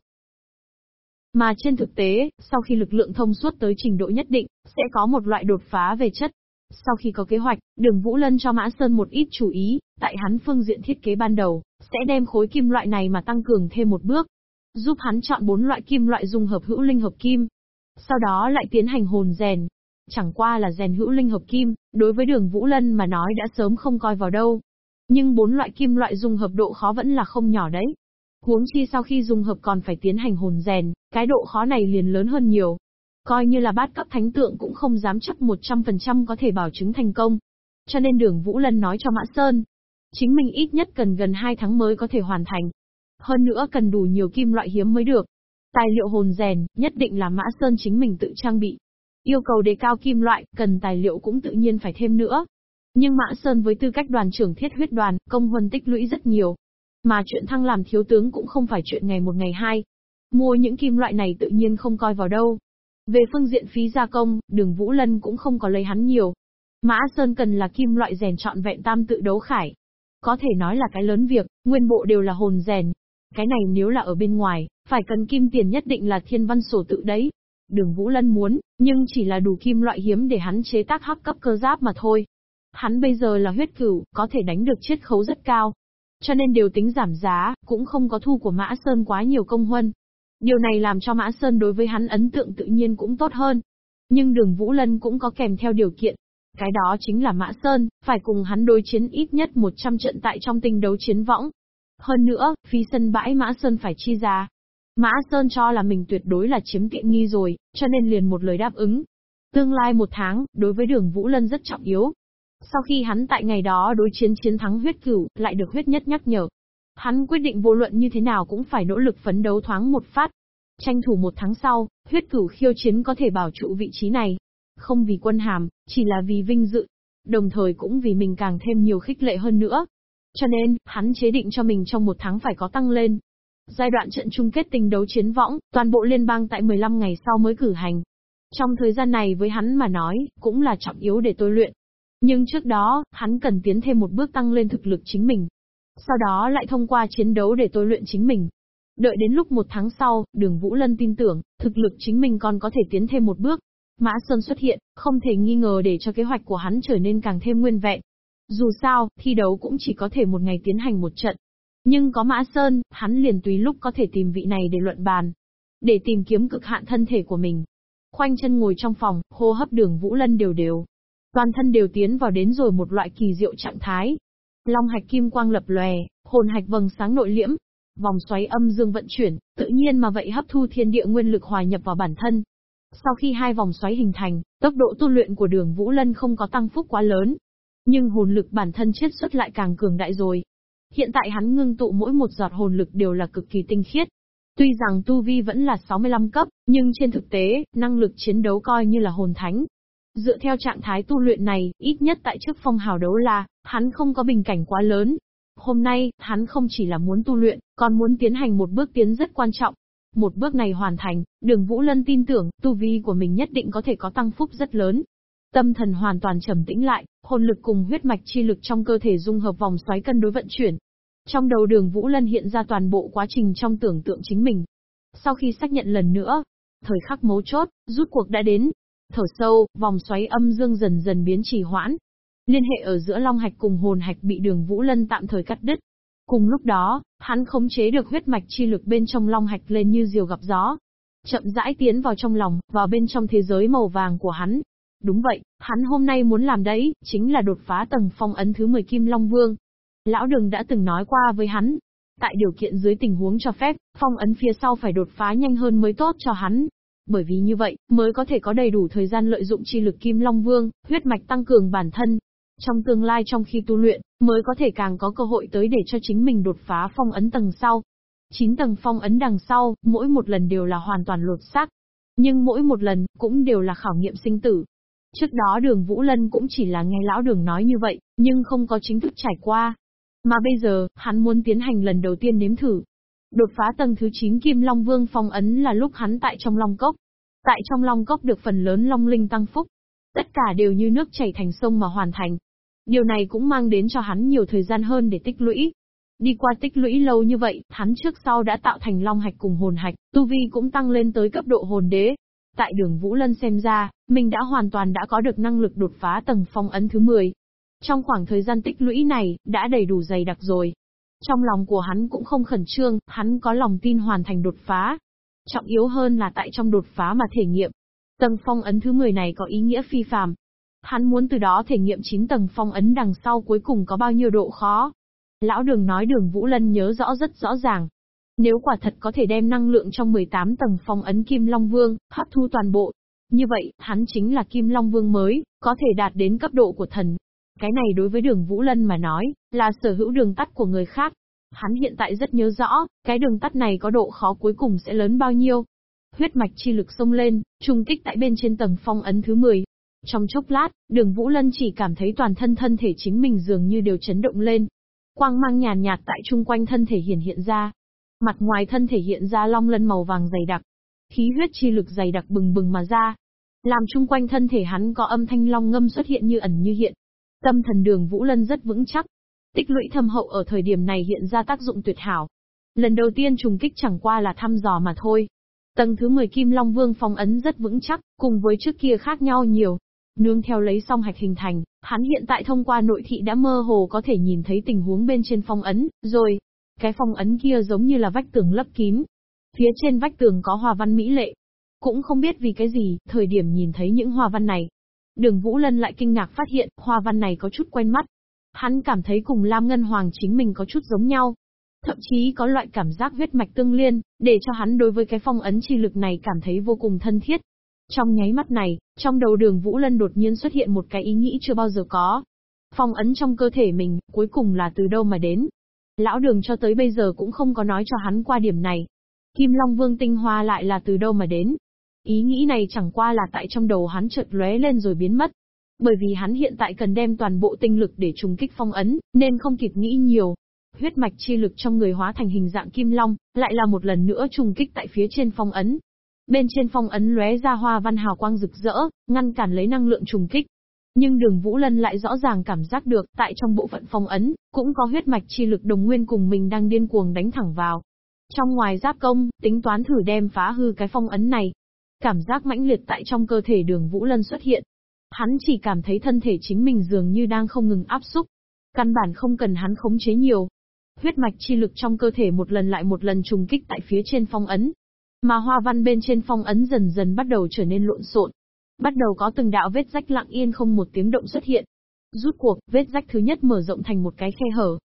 Mà trên thực tế, sau khi lực lượng thông suốt tới trình độ nhất định, sẽ có một loại đột phá về chất. Sau khi có kế hoạch, đường Vũ Lân cho Mã Sơn một ít chú ý, tại hắn phương diện thiết kế ban đầu, sẽ đem khối kim loại này mà tăng cường thêm một bước. Giúp hắn chọn bốn loại kim loại dung hợp hữu linh hợp kim. Sau đó lại tiến hành hồn rèn. Chẳng qua là rèn hữu linh hợp kim, đối với đường Vũ Lân mà nói đã sớm không coi vào đâu, nhưng bốn loại kim loại dung hợp độ khó vẫn là không nhỏ đấy. Huống chi sau khi dung hợp còn phải tiến hành hồn rèn, cái độ khó này liền lớn hơn nhiều. Coi như là bát cấp thánh tượng cũng không dám chắc 100% có thể bảo chứng thành công. Cho nên đường Vũ Lân nói cho Mã Sơn. Chính mình ít nhất cần gần 2 tháng mới có thể hoàn thành. Hơn nữa cần đủ nhiều kim loại hiếm mới được. Tài liệu hồn rèn, nhất định là Mã Sơn chính mình tự trang bị. Yêu cầu đề cao kim loại, cần tài liệu cũng tự nhiên phải thêm nữa. Nhưng Mã Sơn với tư cách đoàn trưởng thiết huyết đoàn, công huân tích lũy rất nhiều. Mà chuyện thăng làm thiếu tướng cũng không phải chuyện ngày một ngày hai. Mua những kim loại này tự nhiên không coi vào đâu. Về phương diện phí gia công, đường Vũ Lân cũng không có lấy hắn nhiều. Mã Sơn cần là kim loại rèn trọn vẹn tam tự đấu khải. Có thể nói là cái lớn việc, nguyên bộ đều là hồn rèn. Cái này nếu là ở bên ngoài, phải cần kim tiền nhất định là thiên văn sổ tự đấy. Đường Vũ Lân muốn, nhưng chỉ là đủ kim loại hiếm để hắn chế tác hắc cấp cơ giáp mà thôi. Hắn bây giờ là huyết cửu, có thể đánh được chiết khấu rất cao. Cho nên đều tính giảm giá, cũng không có thu của Mã Sơn quá nhiều công huân. Điều này làm cho Mã Sơn đối với hắn ấn tượng tự nhiên cũng tốt hơn. Nhưng đường Vũ Lân cũng có kèm theo điều kiện. Cái đó chính là Mã Sơn, phải cùng hắn đối chiến ít nhất 100 trận tại trong tinh đấu chiến võng. Hơn nữa, phi sân bãi Mã Sơn phải chi ra. Mã Sơn cho là mình tuyệt đối là chiếm tiện nghi rồi, cho nên liền một lời đáp ứng. Tương lai một tháng, đối với đường Vũ Lân rất trọng yếu, sau khi hắn tại ngày đó đối chiến chiến thắng huyết cửu, lại được huyết nhất nhắc nhở. Hắn quyết định vô luận như thế nào cũng phải nỗ lực phấn đấu thoáng một phát. Tranh thủ một tháng sau, huyết cửu khiêu chiến có thể bảo trụ vị trí này. Không vì quân hàm, chỉ là vì vinh dự. Đồng thời cũng vì mình càng thêm nhiều khích lệ hơn nữa. Cho nên, hắn chế định cho mình trong một tháng phải có tăng lên. Giai đoạn trận chung kết tình đấu chiến võng, toàn bộ liên bang tại 15 ngày sau mới cử hành. Trong thời gian này với hắn mà nói, cũng là trọng yếu để tôi luyện, nhưng trước đó, hắn cần tiến thêm một bước tăng lên thực lực chính mình. Sau đó lại thông qua chiến đấu để tôi luyện chính mình. Đợi đến lúc một tháng sau, đường Vũ Lân tin tưởng, thực lực chính mình còn có thể tiến thêm một bước. Mã Sơn xuất hiện, không thể nghi ngờ để cho kế hoạch của hắn trở nên càng thêm nguyên vẹn. Dù sao, thi đấu cũng chỉ có thể một ngày tiến hành một trận. Nhưng có Mã Sơn, hắn liền tùy lúc có thể tìm vị này để luận bàn. Để tìm kiếm cực hạn thân thể của mình. Khoanh chân ngồi trong phòng, hô hấp đường Vũ Lân đều đều. Toàn thân đều tiến vào đến rồi một loại kỳ diệu trạng thái. Long hạch kim quang lập lòe, hồn hạch vầng sáng nội liễm, vòng xoáy âm dương vận chuyển, tự nhiên mà vậy hấp thu thiên địa nguyên lực hòa nhập vào bản thân. Sau khi hai vòng xoáy hình thành, tốc độ tu luyện của đường Vũ Lân không có tăng phúc quá lớn. Nhưng hồn lực bản thân chiết xuất lại càng cường đại rồi. Hiện tại hắn ngưng tụ mỗi một giọt hồn lực đều là cực kỳ tinh khiết. Tuy rằng tu vi vẫn là 65 cấp, nhưng trên thực tế, năng lực chiến đấu coi như là hồn thánh. Dựa theo trạng thái tu luyện này, ít nhất tại trước phong hào đấu la, hắn không có bình cảnh quá lớn. Hôm nay, hắn không chỉ là muốn tu luyện, còn muốn tiến hành một bước tiến rất quan trọng. Một bước này hoàn thành, đường Vũ Lân tin tưởng, tu vi của mình nhất định có thể có tăng phúc rất lớn. Tâm thần hoàn toàn trầm tĩnh lại, hồn lực cùng huyết mạch chi lực trong cơ thể dung hợp vòng xoáy cân đối vận chuyển. Trong đầu đường Vũ Lân hiện ra toàn bộ quá trình trong tưởng tượng chính mình. Sau khi xác nhận lần nữa, thời khắc mấu chốt, rút cuộc đã đến, Thở sâu, vòng xoáy âm dương dần dần biến trì hoãn. Liên hệ ở giữa long hạch cùng hồn hạch bị đường Vũ Lân tạm thời cắt đứt. Cùng lúc đó, hắn khống chế được huyết mạch chi lực bên trong long hạch lên như diều gặp gió. chậm rãi tiến vào trong lòng, vào bên trong thế giới màu vàng của hắn. Đúng vậy, hắn hôm nay muốn làm đấy, chính là đột phá tầng phong ấn thứ 10 Kim Long Vương. Lão Đường đã từng nói qua với hắn, tại điều kiện dưới tình huống cho phép, phong ấn phía sau phải đột phá nhanh hơn mới tốt cho hắn. Bởi vì như vậy, mới có thể có đầy đủ thời gian lợi dụng chi lực Kim Long Vương, huyết mạch tăng cường bản thân. Trong tương lai trong khi tu luyện, mới có thể càng có cơ hội tới để cho chính mình đột phá phong ấn tầng sau. 9 tầng phong ấn đằng sau, mỗi một lần đều là hoàn toàn lột xác. Nhưng mỗi một lần, cũng đều là khảo nghiệm sinh tử. Trước đó đường Vũ Lân cũng chỉ là nghe lão đường nói như vậy, nhưng không có chính thức trải qua. Mà bây giờ, hắn muốn tiến hành lần đầu tiên nếm thử. Đột phá tầng thứ 9 Kim Long Vương phong ấn là lúc hắn tại trong Long Cốc. Tại trong Long Cốc được phần lớn Long Linh tăng phúc. Tất cả đều như nước chảy thành sông mà hoàn thành. Điều này cũng mang đến cho hắn nhiều thời gian hơn để tích lũy. Đi qua tích lũy lâu như vậy, hắn trước sau đã tạo thành long hạch cùng hồn hạch, tu vi cũng tăng lên tới cấp độ hồn đế. Tại đường Vũ Lân xem ra, mình đã hoàn toàn đã có được năng lực đột phá tầng phong ấn thứ 10. Trong khoảng thời gian tích lũy này, đã đầy đủ dày đặc rồi. Trong lòng của hắn cũng không khẩn trương, hắn có lòng tin hoàn thành đột phá. Trọng yếu hơn là tại trong đột phá mà thể nghiệm. Tầng phong ấn thứ 10 này có ý nghĩa phi phàm. Hắn muốn từ đó thể nghiệm 9 tầng phong ấn đằng sau cuối cùng có bao nhiêu độ khó. Lão đường nói đường Vũ Lân nhớ rõ rất rõ ràng. Nếu quả thật có thể đem năng lượng trong 18 tầng phong ấn Kim Long Vương, hấp thu toàn bộ. Như vậy, hắn chính là Kim Long Vương mới, có thể đạt đến cấp độ của thần. Cái này đối với đường Vũ Lân mà nói, là sở hữu đường tắt của người khác. Hắn hiện tại rất nhớ rõ, cái đường tắt này có độ khó cuối cùng sẽ lớn bao nhiêu. Huyết mạch chi lực xông lên, trùng kích tại bên trên tầng phong ấn thứ 10. Trong chốc lát, đường Vũ Lân chỉ cảm thấy toàn thân thân thể chính mình dường như đều chấn động lên. Quang mang nhàn nhạt tại chung quanh thân thể hiển hiện ra. Mặt ngoài thân thể hiện ra long lân màu vàng dày đặc. Khí huyết chi lực dày đặc bừng bừng mà ra. Làm chung quanh thân thể hắn có âm thanh long ngâm xuất hiện như ẩn như hiện. Tâm thần đường Vũ Lân rất vững chắc. Tích lũy thâm hậu ở thời điểm này hiện ra tác dụng tuyệt hảo. Lần đầu tiên trùng kích chẳng qua là thăm dò mà thôi. Tầng thứ 10 Kim Long Vương phong ấn rất vững chắc, cùng với trước kia khác nhau nhiều. Nương theo lấy song hạch hình thành, hắn hiện tại thông qua nội thị đã mơ hồ có thể nhìn thấy tình huống bên trên phong ấn, rồi. Cái phong ấn kia giống như là vách tường lấp kín. Phía trên vách tường có hoa văn mỹ lệ. Cũng không biết vì cái gì, thời điểm nhìn thấy những hoa văn này, Đường Vũ Lân lại kinh ngạc phát hiện, hoa văn này có chút quen mắt. Hắn cảm thấy cùng Lam Ngân Hoàng chính mình có chút giống nhau. Thậm chí có loại cảm giác huyết mạch tương liên, để cho hắn đối với cái phong ấn chi lực này cảm thấy vô cùng thân thiết. Trong nháy mắt này, trong đầu đường Vũ Lân đột nhiên xuất hiện một cái ý nghĩ chưa bao giờ có. Phong ấn trong cơ thể mình, cuối cùng là từ đâu mà đến. Lão đường cho tới bây giờ cũng không có nói cho hắn qua điểm này. Kim Long Vương tinh hoa lại là từ đâu mà đến. Ý nghĩ này chẳng qua là tại trong đầu hắn chợt lóe lên rồi biến mất. Bởi vì hắn hiện tại cần đem toàn bộ tinh lực để trùng kích phong ấn, nên không kịp nghĩ nhiều. Huyết mạch chi lực trong người hóa thành hình dạng kim long, lại là một lần nữa trùng kích tại phía trên phong ấn. Bên trên phong ấn lóe ra hoa văn hào quang rực rỡ, ngăn cản lấy năng lượng trùng kích. Nhưng đường Vũ Lân lại rõ ràng cảm giác được, tại trong bộ phận phong ấn, cũng có huyết mạch chi lực đồng nguyên cùng mình đang điên cuồng đánh thẳng vào. Trong ngoài giáp công, tính toán thử đem phá hư cái phong ấn này, Cảm giác mãnh liệt tại trong cơ thể đường Vũ Lân xuất hiện. Hắn chỉ cảm thấy thân thể chính mình dường như đang không ngừng áp xúc. Căn bản không cần hắn khống chế nhiều. Huyết mạch chi lực trong cơ thể một lần lại một lần trùng kích tại phía trên phong ấn. Mà hoa văn bên trên phong ấn dần dần bắt đầu trở nên lộn xộn. Bắt đầu có từng đạo vết rách lặng yên không một tiếng động xuất hiện. Rút cuộc, vết rách thứ nhất mở rộng thành một cái khe hở.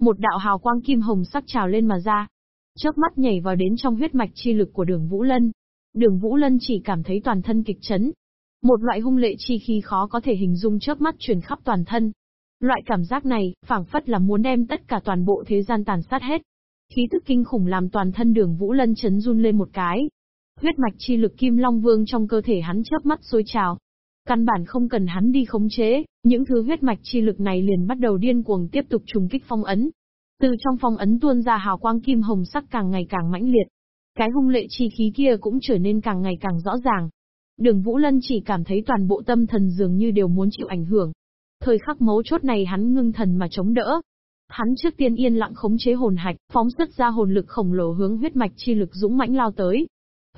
Một đạo hào quang kim hồng sắc trào lên mà ra. Chớp mắt nhảy vào đến trong huyết mạch chi lực của đường Vũ Lân. Đường Vũ Lân chỉ cảm thấy toàn thân kịch chấn. Một loại hung lệ chi khí khó có thể hình dung chớp mắt truyền khắp toàn thân. Loại cảm giác này, phảng phất là muốn đem tất cả toàn bộ thế gian tàn sát hết. Khí tức kinh khủng làm toàn thân đường Vũ Lân chấn run lên một cái. Huyết mạch chi lực Kim Long Vương trong cơ thể hắn chớp mắt sôi trào. Căn bản không cần hắn đi khống chế, những thứ huyết mạch chi lực này liền bắt đầu điên cuồng tiếp tục trùng kích phong ấn. Từ trong phong ấn tuôn ra hào quang kim hồng sắc càng ngày càng mãnh liệt. Cái hung lệ chi khí kia cũng trở nên càng ngày càng rõ ràng. Đường Vũ Lân chỉ cảm thấy toàn bộ tâm thần dường như đều muốn chịu ảnh hưởng. Thời khắc mấu chốt này hắn ngưng thần mà chống đỡ. Hắn trước tiên yên lặng khống chế hồn hạch, phóng xuất ra hồn lực khổng lồ hướng huyết mạch chi lực dũng mãnh lao tới.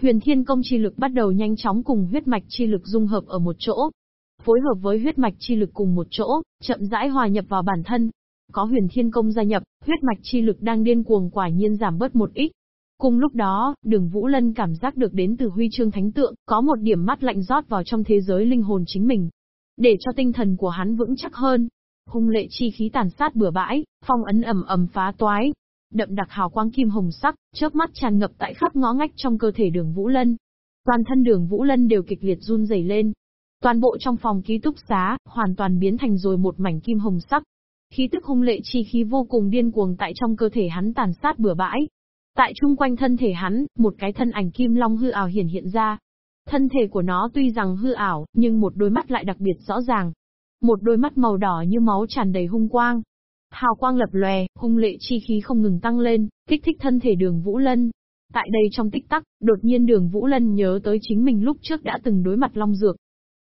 Huyền Thiên Công chi lực bắt đầu nhanh chóng cùng huyết mạch chi lực dung hợp ở một chỗ. Phối hợp với huyết mạch chi lực cùng một chỗ, chậm rãi hòa nhập vào bản thân. Có Huyền Thiên Công gia nhập, huyết mạch chi lực đang điên cuồng quả nhiên giảm bớt một ít. Cùng lúc đó, đường Vũ Lân cảm giác được đến từ huy chương thánh tượng, có một điểm mắt lạnh rót vào trong thế giới linh hồn chính mình. Để cho tinh thần của hắn vững chắc hơn. Hung lệ chi khí tàn sát bừa bãi, phong ấn ầm ầm phá toái. Đậm đặc hào quang kim hồng sắc, chớp mắt tràn ngập tại khắp ngõ ngách trong cơ thể đường Vũ Lân. Toàn thân đường Vũ Lân đều kịch liệt run rẩy lên. Toàn bộ trong phòng ký túc xá, hoàn toàn biến thành rồi một mảnh kim hồng sắc. Khí tức hung lệ chi khí vô cùng điên cuồng tại trong cơ thể hắn tàn sát bừa bãi, Tại chung quanh thân thể hắn, một cái thân ảnh kim long hư ảo hiển hiện ra. Thân thể của nó tuy rằng hư ảo, nhưng một đôi mắt lại đặc biệt rõ ràng. Một đôi mắt màu đỏ như máu tràn đầy hung quang. Hào quang lập lòe, hung lệ chi khí không ngừng tăng lên, kích thích thân thể đường Vũ Lân. Tại đây trong tích tắc, đột nhiên đường Vũ Lân nhớ tới chính mình lúc trước đã từng đối mặt Long Dược.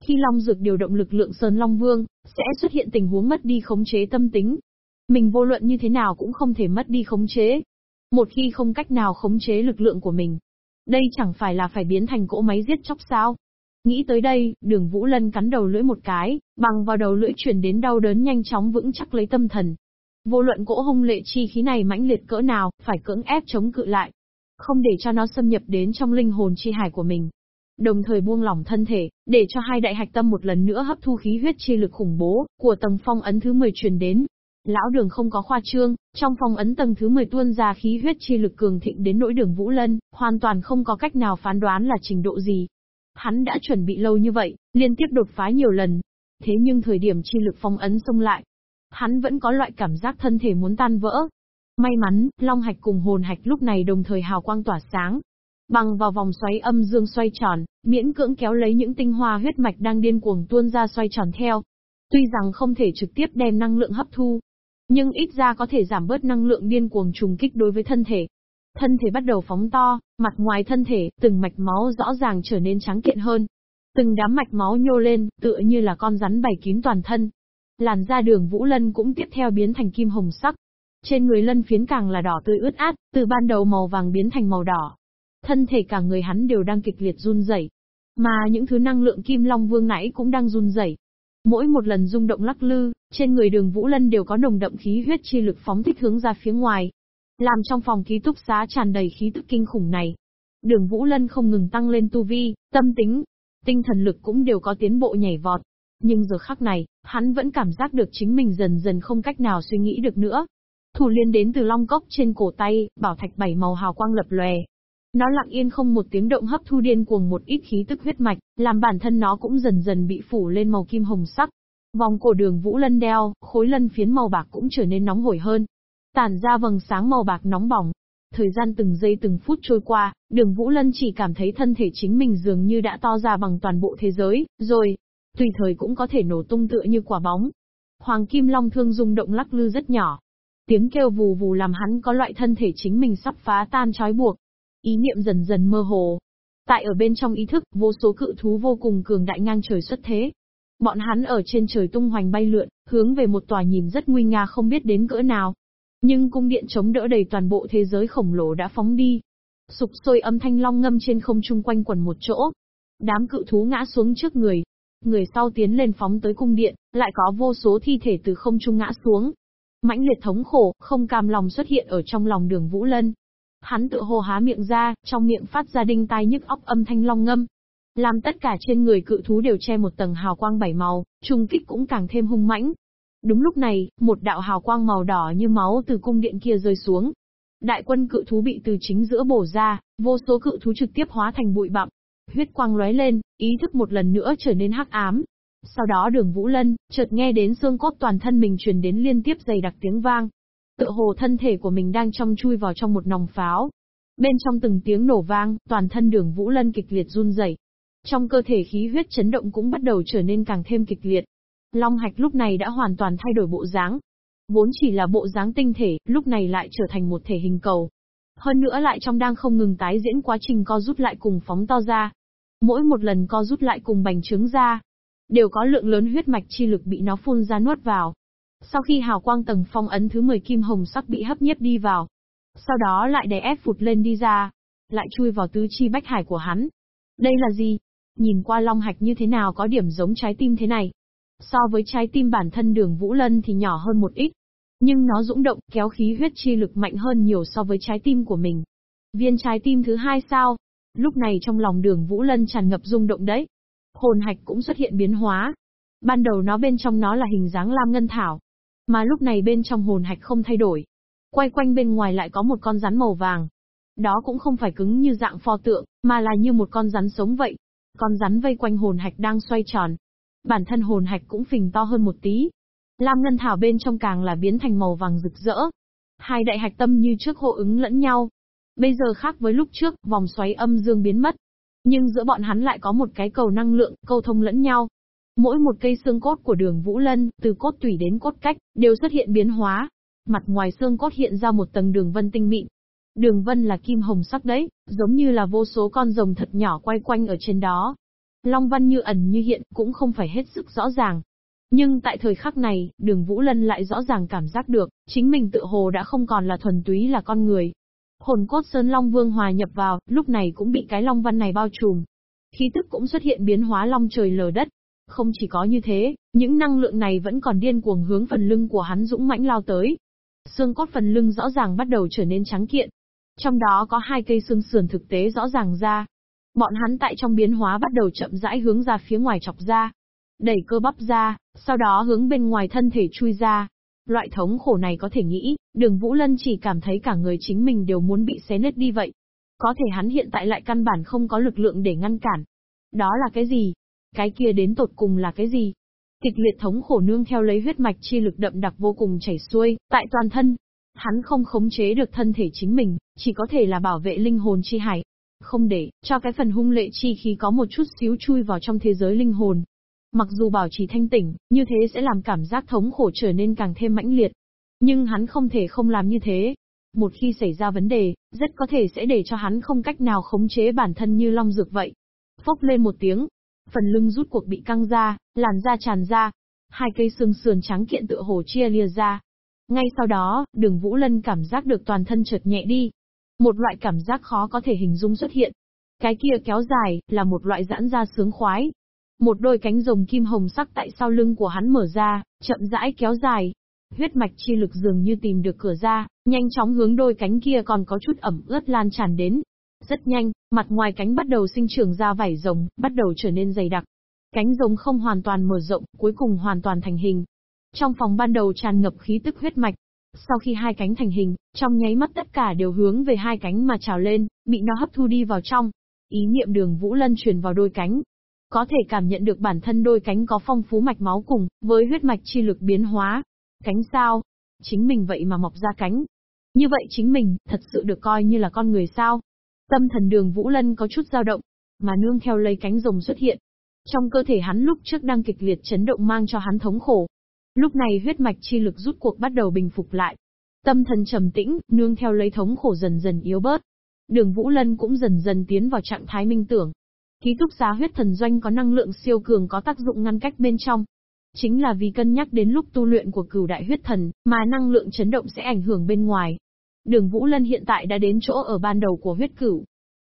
Khi Long Dược điều động lực lượng Sơn Long Vương, sẽ xuất hiện tình huống mất đi khống chế tâm tính. Mình vô luận như thế nào cũng không thể mất đi khống chế, một khi không cách nào khống chế lực lượng của mình, đây chẳng phải là phải biến thành cỗ máy giết chóc sao? Nghĩ tới đây, đường Vũ Lân cắn đầu lưỡi một cái, bằng vào đầu lưỡi chuyển đến đau đớn nhanh chóng vững chắc lấy tâm thần. Vô luận cỗ hung lệ chi khí này mãnh liệt cỡ nào, phải cưỡng ép chống cự lại. Không để cho nó xâm nhập đến trong linh hồn chi hải của mình. Đồng thời buông lỏng thân thể, để cho hai đại hạch tâm một lần nữa hấp thu khí huyết chi lực khủng bố, của tầng phong ấn thứ 10 truyền đến, Lão đường không có khoa trương, trong phòng ấn tầng thứ 10 tuôn ra khí huyết chi lực cường thịnh đến nỗi đường Vũ Lân, hoàn toàn không có cách nào phán đoán là trình độ gì. Hắn đã chuẩn bị lâu như vậy, liên tiếp đột phá nhiều lần. Thế nhưng thời điểm chi lực phong ấn xông lại, hắn vẫn có loại cảm giác thân thể muốn tan vỡ. May mắn, Long Hạch cùng Hồn Hạch lúc này đồng thời hào quang tỏa sáng. Bằng vào vòng xoáy âm dương xoay tròn, miễn cưỡng kéo lấy những tinh hoa huyết mạch đang điên cuồng tuôn ra xoay tròn theo. Tuy rằng không thể trực tiếp đem năng lượng hấp thu, nhưng ít ra có thể giảm bớt năng lượng điên cuồng trùng kích đối với thân thể. Thân thể bắt đầu phóng to, mặt ngoài thân thể, từng mạch máu rõ ràng trở nên trắng kiện hơn. Từng đám mạch máu nhô lên, tựa như là con rắn bày kín toàn thân. Làn da đường Vũ Lân cũng tiếp theo biến thành kim hồng sắc. Trên người lân phiến càng là đỏ tươi ướt át, từ ban đầu màu vàng biến thành màu đỏ. Thân thể cả người hắn đều đang kịch liệt run rẩy, mà những thứ năng lượng kim long vương nãy cũng đang run rẩy. Mỗi một lần rung động lắc lư, trên người đường Vũ Lân đều có nồng đậm khí huyết chi lực phóng thích hướng ra phía ngoài. Làm trong phòng ký túc xá tràn đầy khí tức kinh khủng này. Đường Vũ Lân không ngừng tăng lên tu vi, tâm tính, tinh thần lực cũng đều có tiến bộ nhảy vọt. Nhưng giờ khắc này, hắn vẫn cảm giác được chính mình dần dần không cách nào suy nghĩ được nữa. Thủ liên đến từ long cốc trên cổ tay, bảo thạch bảy màu hào quang lập lòe, nó lặng yên không một tiếng động hấp thu điên cuồng một ít khí tức huyết mạch, làm bản thân nó cũng dần dần bị phủ lên màu kim hồng sắc. Vòng cổ đường vũ lân đeo, khối lân phiến màu bạc cũng trở nên nóng hổi hơn. Tản ra vầng sáng màu bạc nóng bỏng. Thời gian từng giây từng phút trôi qua, đường vũ lân chỉ cảm thấy thân thể chính mình dường như đã to ra bằng toàn bộ thế giới, rồi, tùy thời cũng có thể nổ tung tựa như quả bóng. Hoàng Kim Long thương rung động lắc lư rất nhỏ. Tiếng kêu vù vù làm hắn có loại thân thể chính mình sắp phá tan trói buộc. Ý niệm dần dần mơ hồ. Tại ở bên trong ý thức, vô số cự thú vô cùng cường đại ngang trời xuất thế. Bọn hắn ở trên trời tung hoành bay lượn, hướng về một tòa nhìn rất nguy nga không biết đến cỡ nào. Nhưng cung điện chống đỡ đầy toàn bộ thế giới khổng lồ đã phóng đi. Sục sôi âm thanh long ngâm trên không trung quanh quần một chỗ. Đám cự thú ngã xuống trước người. Người sau tiến lên phóng tới cung điện, lại có vô số thi thể từ không trung ngã xuống. Mãnh liệt thống khổ, không cam lòng xuất hiện ở trong lòng đường Vũ Lân. Hắn tự hồ há miệng ra, trong miệng phát ra đinh tai nhức óc âm thanh long ngâm. Làm tất cả trên người cự thú đều che một tầng hào quang bảy màu, trùng kích cũng càng thêm hung mãnh. Đúng lúc này, một đạo hào quang màu đỏ như máu từ cung điện kia rơi xuống. Đại quân cự thú bị từ chính giữa bổ ra, vô số cự thú trực tiếp hóa thành bụi bặm. Huyết quang lóe lên, ý thức một lần nữa trở nên hắc ám. Sau đó đường Vũ Lân, chợt nghe đến xương cốt toàn thân mình truyền đến liên tiếp dày đặc tiếng vang. Tựa hồ thân thể của mình đang trong chui vào trong một nòng pháo. Bên trong từng tiếng nổ vang, toàn thân đường Vũ Lân kịch liệt run rẩy. Trong cơ thể khí huyết chấn động cũng bắt đầu trở nên càng thêm kịch liệt. Long hạch lúc này đã hoàn toàn thay đổi bộ dáng. Vốn chỉ là bộ dáng tinh thể, lúc này lại trở thành một thể hình cầu. Hơn nữa lại trong đang không ngừng tái diễn quá trình co rút lại cùng phóng to ra. Mỗi một lần co rút lại cùng bành trướng ra, đều có lượng lớn huyết mạch chi lực bị nó phun ra nuốt vào. Sau khi hào quang tầng phong ấn thứ 10 kim hồng sắc bị hấp nhiếp đi vào, sau đó lại đè ép phụt lên đi ra, lại chui vào tứ chi bách hải của hắn. Đây là gì? Nhìn qua long hạch như thế nào có điểm giống trái tim thế này? So với trái tim bản thân đường Vũ Lân thì nhỏ hơn một ít. Nhưng nó dũng động, kéo khí huyết chi lực mạnh hơn nhiều so với trái tim của mình. Viên trái tim thứ hai sao? Lúc này trong lòng đường Vũ Lân tràn ngập rung động đấy. Hồn hạch cũng xuất hiện biến hóa. Ban đầu nó bên trong nó là hình dáng lam ngân thảo. Mà lúc này bên trong hồn hạch không thay đổi. Quay quanh bên ngoài lại có một con rắn màu vàng. Đó cũng không phải cứng như dạng pho tượng, mà là như một con rắn sống vậy. Con rắn vây quanh hồn hạch đang xoay tròn. Bản thân hồn hạch cũng phình to hơn một tí. Lam ngân thảo bên trong càng là biến thành màu vàng rực rỡ. Hai đại hạch tâm như trước hộ ứng lẫn nhau, Bây giờ khác với lúc trước, vòng xoáy âm dương biến mất. Nhưng giữa bọn hắn lại có một cái cầu năng lượng, câu thông lẫn nhau. Mỗi một cây xương cốt của đường Vũ Lân, từ cốt tủy đến cốt cách, đều xuất hiện biến hóa. Mặt ngoài xương cốt hiện ra một tầng đường vân tinh mịn. Đường vân là kim hồng sắc đấy, giống như là vô số con rồng thật nhỏ quay quanh ở trên đó. Long văn như ẩn như hiện, cũng không phải hết sức rõ ràng. Nhưng tại thời khắc này, đường Vũ Lân lại rõ ràng cảm giác được, chính mình tự hồ đã không còn là thuần túy là con người, Hồn cốt Sơn Long Vương hòa nhập vào, lúc này cũng bị cái long văn này bao trùm. Khí tức cũng xuất hiện biến hóa long trời lở đất. Không chỉ có như thế, những năng lượng này vẫn còn điên cuồng hướng phần lưng của hắn dũng mãnh lao tới. Xương cốt phần lưng rõ ràng bắt đầu trở nên trắng kiện. Trong đó có hai cây xương sườn thực tế rõ ràng ra. Bọn hắn tại trong biến hóa bắt đầu chậm rãi hướng ra phía ngoài chọc ra. Đẩy cơ bắp ra, sau đó hướng bên ngoài thân thể chui ra. Loại thống khổ này có thể nghĩ, đường Vũ Lân chỉ cảm thấy cả người chính mình đều muốn bị xé nứt đi vậy. Có thể hắn hiện tại lại căn bản không có lực lượng để ngăn cản. Đó là cái gì? Cái kia đến tột cùng là cái gì? Kịch liệt thống khổ nương theo lấy huyết mạch chi lực đậm đặc vô cùng chảy xuôi, tại toàn thân. Hắn không khống chế được thân thể chính mình, chỉ có thể là bảo vệ linh hồn chi hải. Không để, cho cái phần hung lệ chi khí có một chút xíu chui vào trong thế giới linh hồn, Mặc dù bảo trì thanh tỉnh, như thế sẽ làm cảm giác thống khổ trở nên càng thêm mãnh liệt. Nhưng hắn không thể không làm như thế. Một khi xảy ra vấn đề, rất có thể sẽ để cho hắn không cách nào khống chế bản thân như long dược vậy. Phốc lên một tiếng, phần lưng rút cuộc bị căng ra, làn da tràn ra, hai cây xương sườn trắng kiện tựa hồ chia lìa ra. Ngay sau đó, đường Vũ Lân cảm giác được toàn thân chợt nhẹ đi. Một loại cảm giác khó có thể hình dung xuất hiện. Cái kia kéo dài, là một loại giãn ra sướng khoái, một đôi cánh rồng kim hồng sắc tại sau lưng của hắn mở ra, chậm rãi kéo dài. Huyết mạch chi lực dường như tìm được cửa ra, nhanh chóng hướng đôi cánh kia còn có chút ẩm ướt lan tràn đến. Rất nhanh, mặt ngoài cánh bắt đầu sinh trưởng ra vảy rồng, bắt đầu trở nên dày đặc. Cánh rồng không hoàn toàn mở rộng, cuối cùng hoàn toàn thành hình. Trong phòng ban đầu tràn ngập khí tức huyết mạch. Sau khi hai cánh thành hình, trong nháy mắt tất cả đều hướng về hai cánh mà trào lên, bị nó hấp thu đi vào trong. Ý niệm đường Vũ Lân truyền vào đôi cánh, có thể cảm nhận được bản thân đôi cánh có phong phú mạch máu cùng, với huyết mạch chi lực biến hóa. Cánh sao? Chính mình vậy mà mọc ra cánh. Như vậy chính mình, thật sự được coi như là con người sao? Tâm thần đường Vũ Lân có chút dao động, mà nương theo lấy cánh rồng xuất hiện. Trong cơ thể hắn lúc trước đang kịch liệt chấn động mang cho hắn thống khổ. Lúc này huyết mạch chi lực rút cuộc bắt đầu bình phục lại. Tâm thần trầm tĩnh, nương theo lấy thống khổ dần dần yếu bớt. Đường Vũ Lân cũng dần dần tiến vào trạng thái minh tưởng. Ký túc xá huyết thần doanh có năng lượng siêu cường có tác dụng ngăn cách bên trong. Chính là vì cân nhắc đến lúc tu luyện của cửu đại huyết thần, mà năng lượng chấn động sẽ ảnh hưởng bên ngoài. Đường Vũ Lân hiện tại đã đến chỗ ở ban đầu của huyết cửu.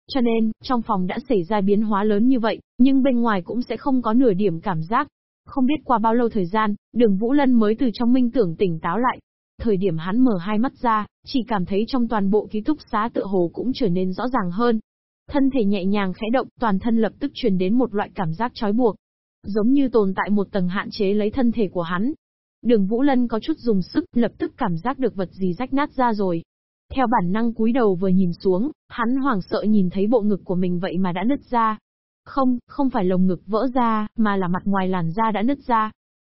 Cho nên, trong phòng đã xảy ra biến hóa lớn như vậy, nhưng bên ngoài cũng sẽ không có nửa điểm cảm giác. Không biết qua bao lâu thời gian, đường Vũ Lân mới từ trong minh tưởng tỉnh táo lại. Thời điểm hắn mở hai mắt ra, chỉ cảm thấy trong toàn bộ ký túc xá tựa hồ cũng trở nên rõ ràng hơn, Thân thể nhẹ nhàng khẽ động, toàn thân lập tức truyền đến một loại cảm giác trói buộc. Giống như tồn tại một tầng hạn chế lấy thân thể của hắn. Đường Vũ Lân có chút dùng sức, lập tức cảm giác được vật gì rách nát ra rồi. Theo bản năng cúi đầu vừa nhìn xuống, hắn hoảng sợ nhìn thấy bộ ngực của mình vậy mà đã nứt ra. Không, không phải lồng ngực vỡ ra, mà là mặt ngoài làn da đã nứt ra.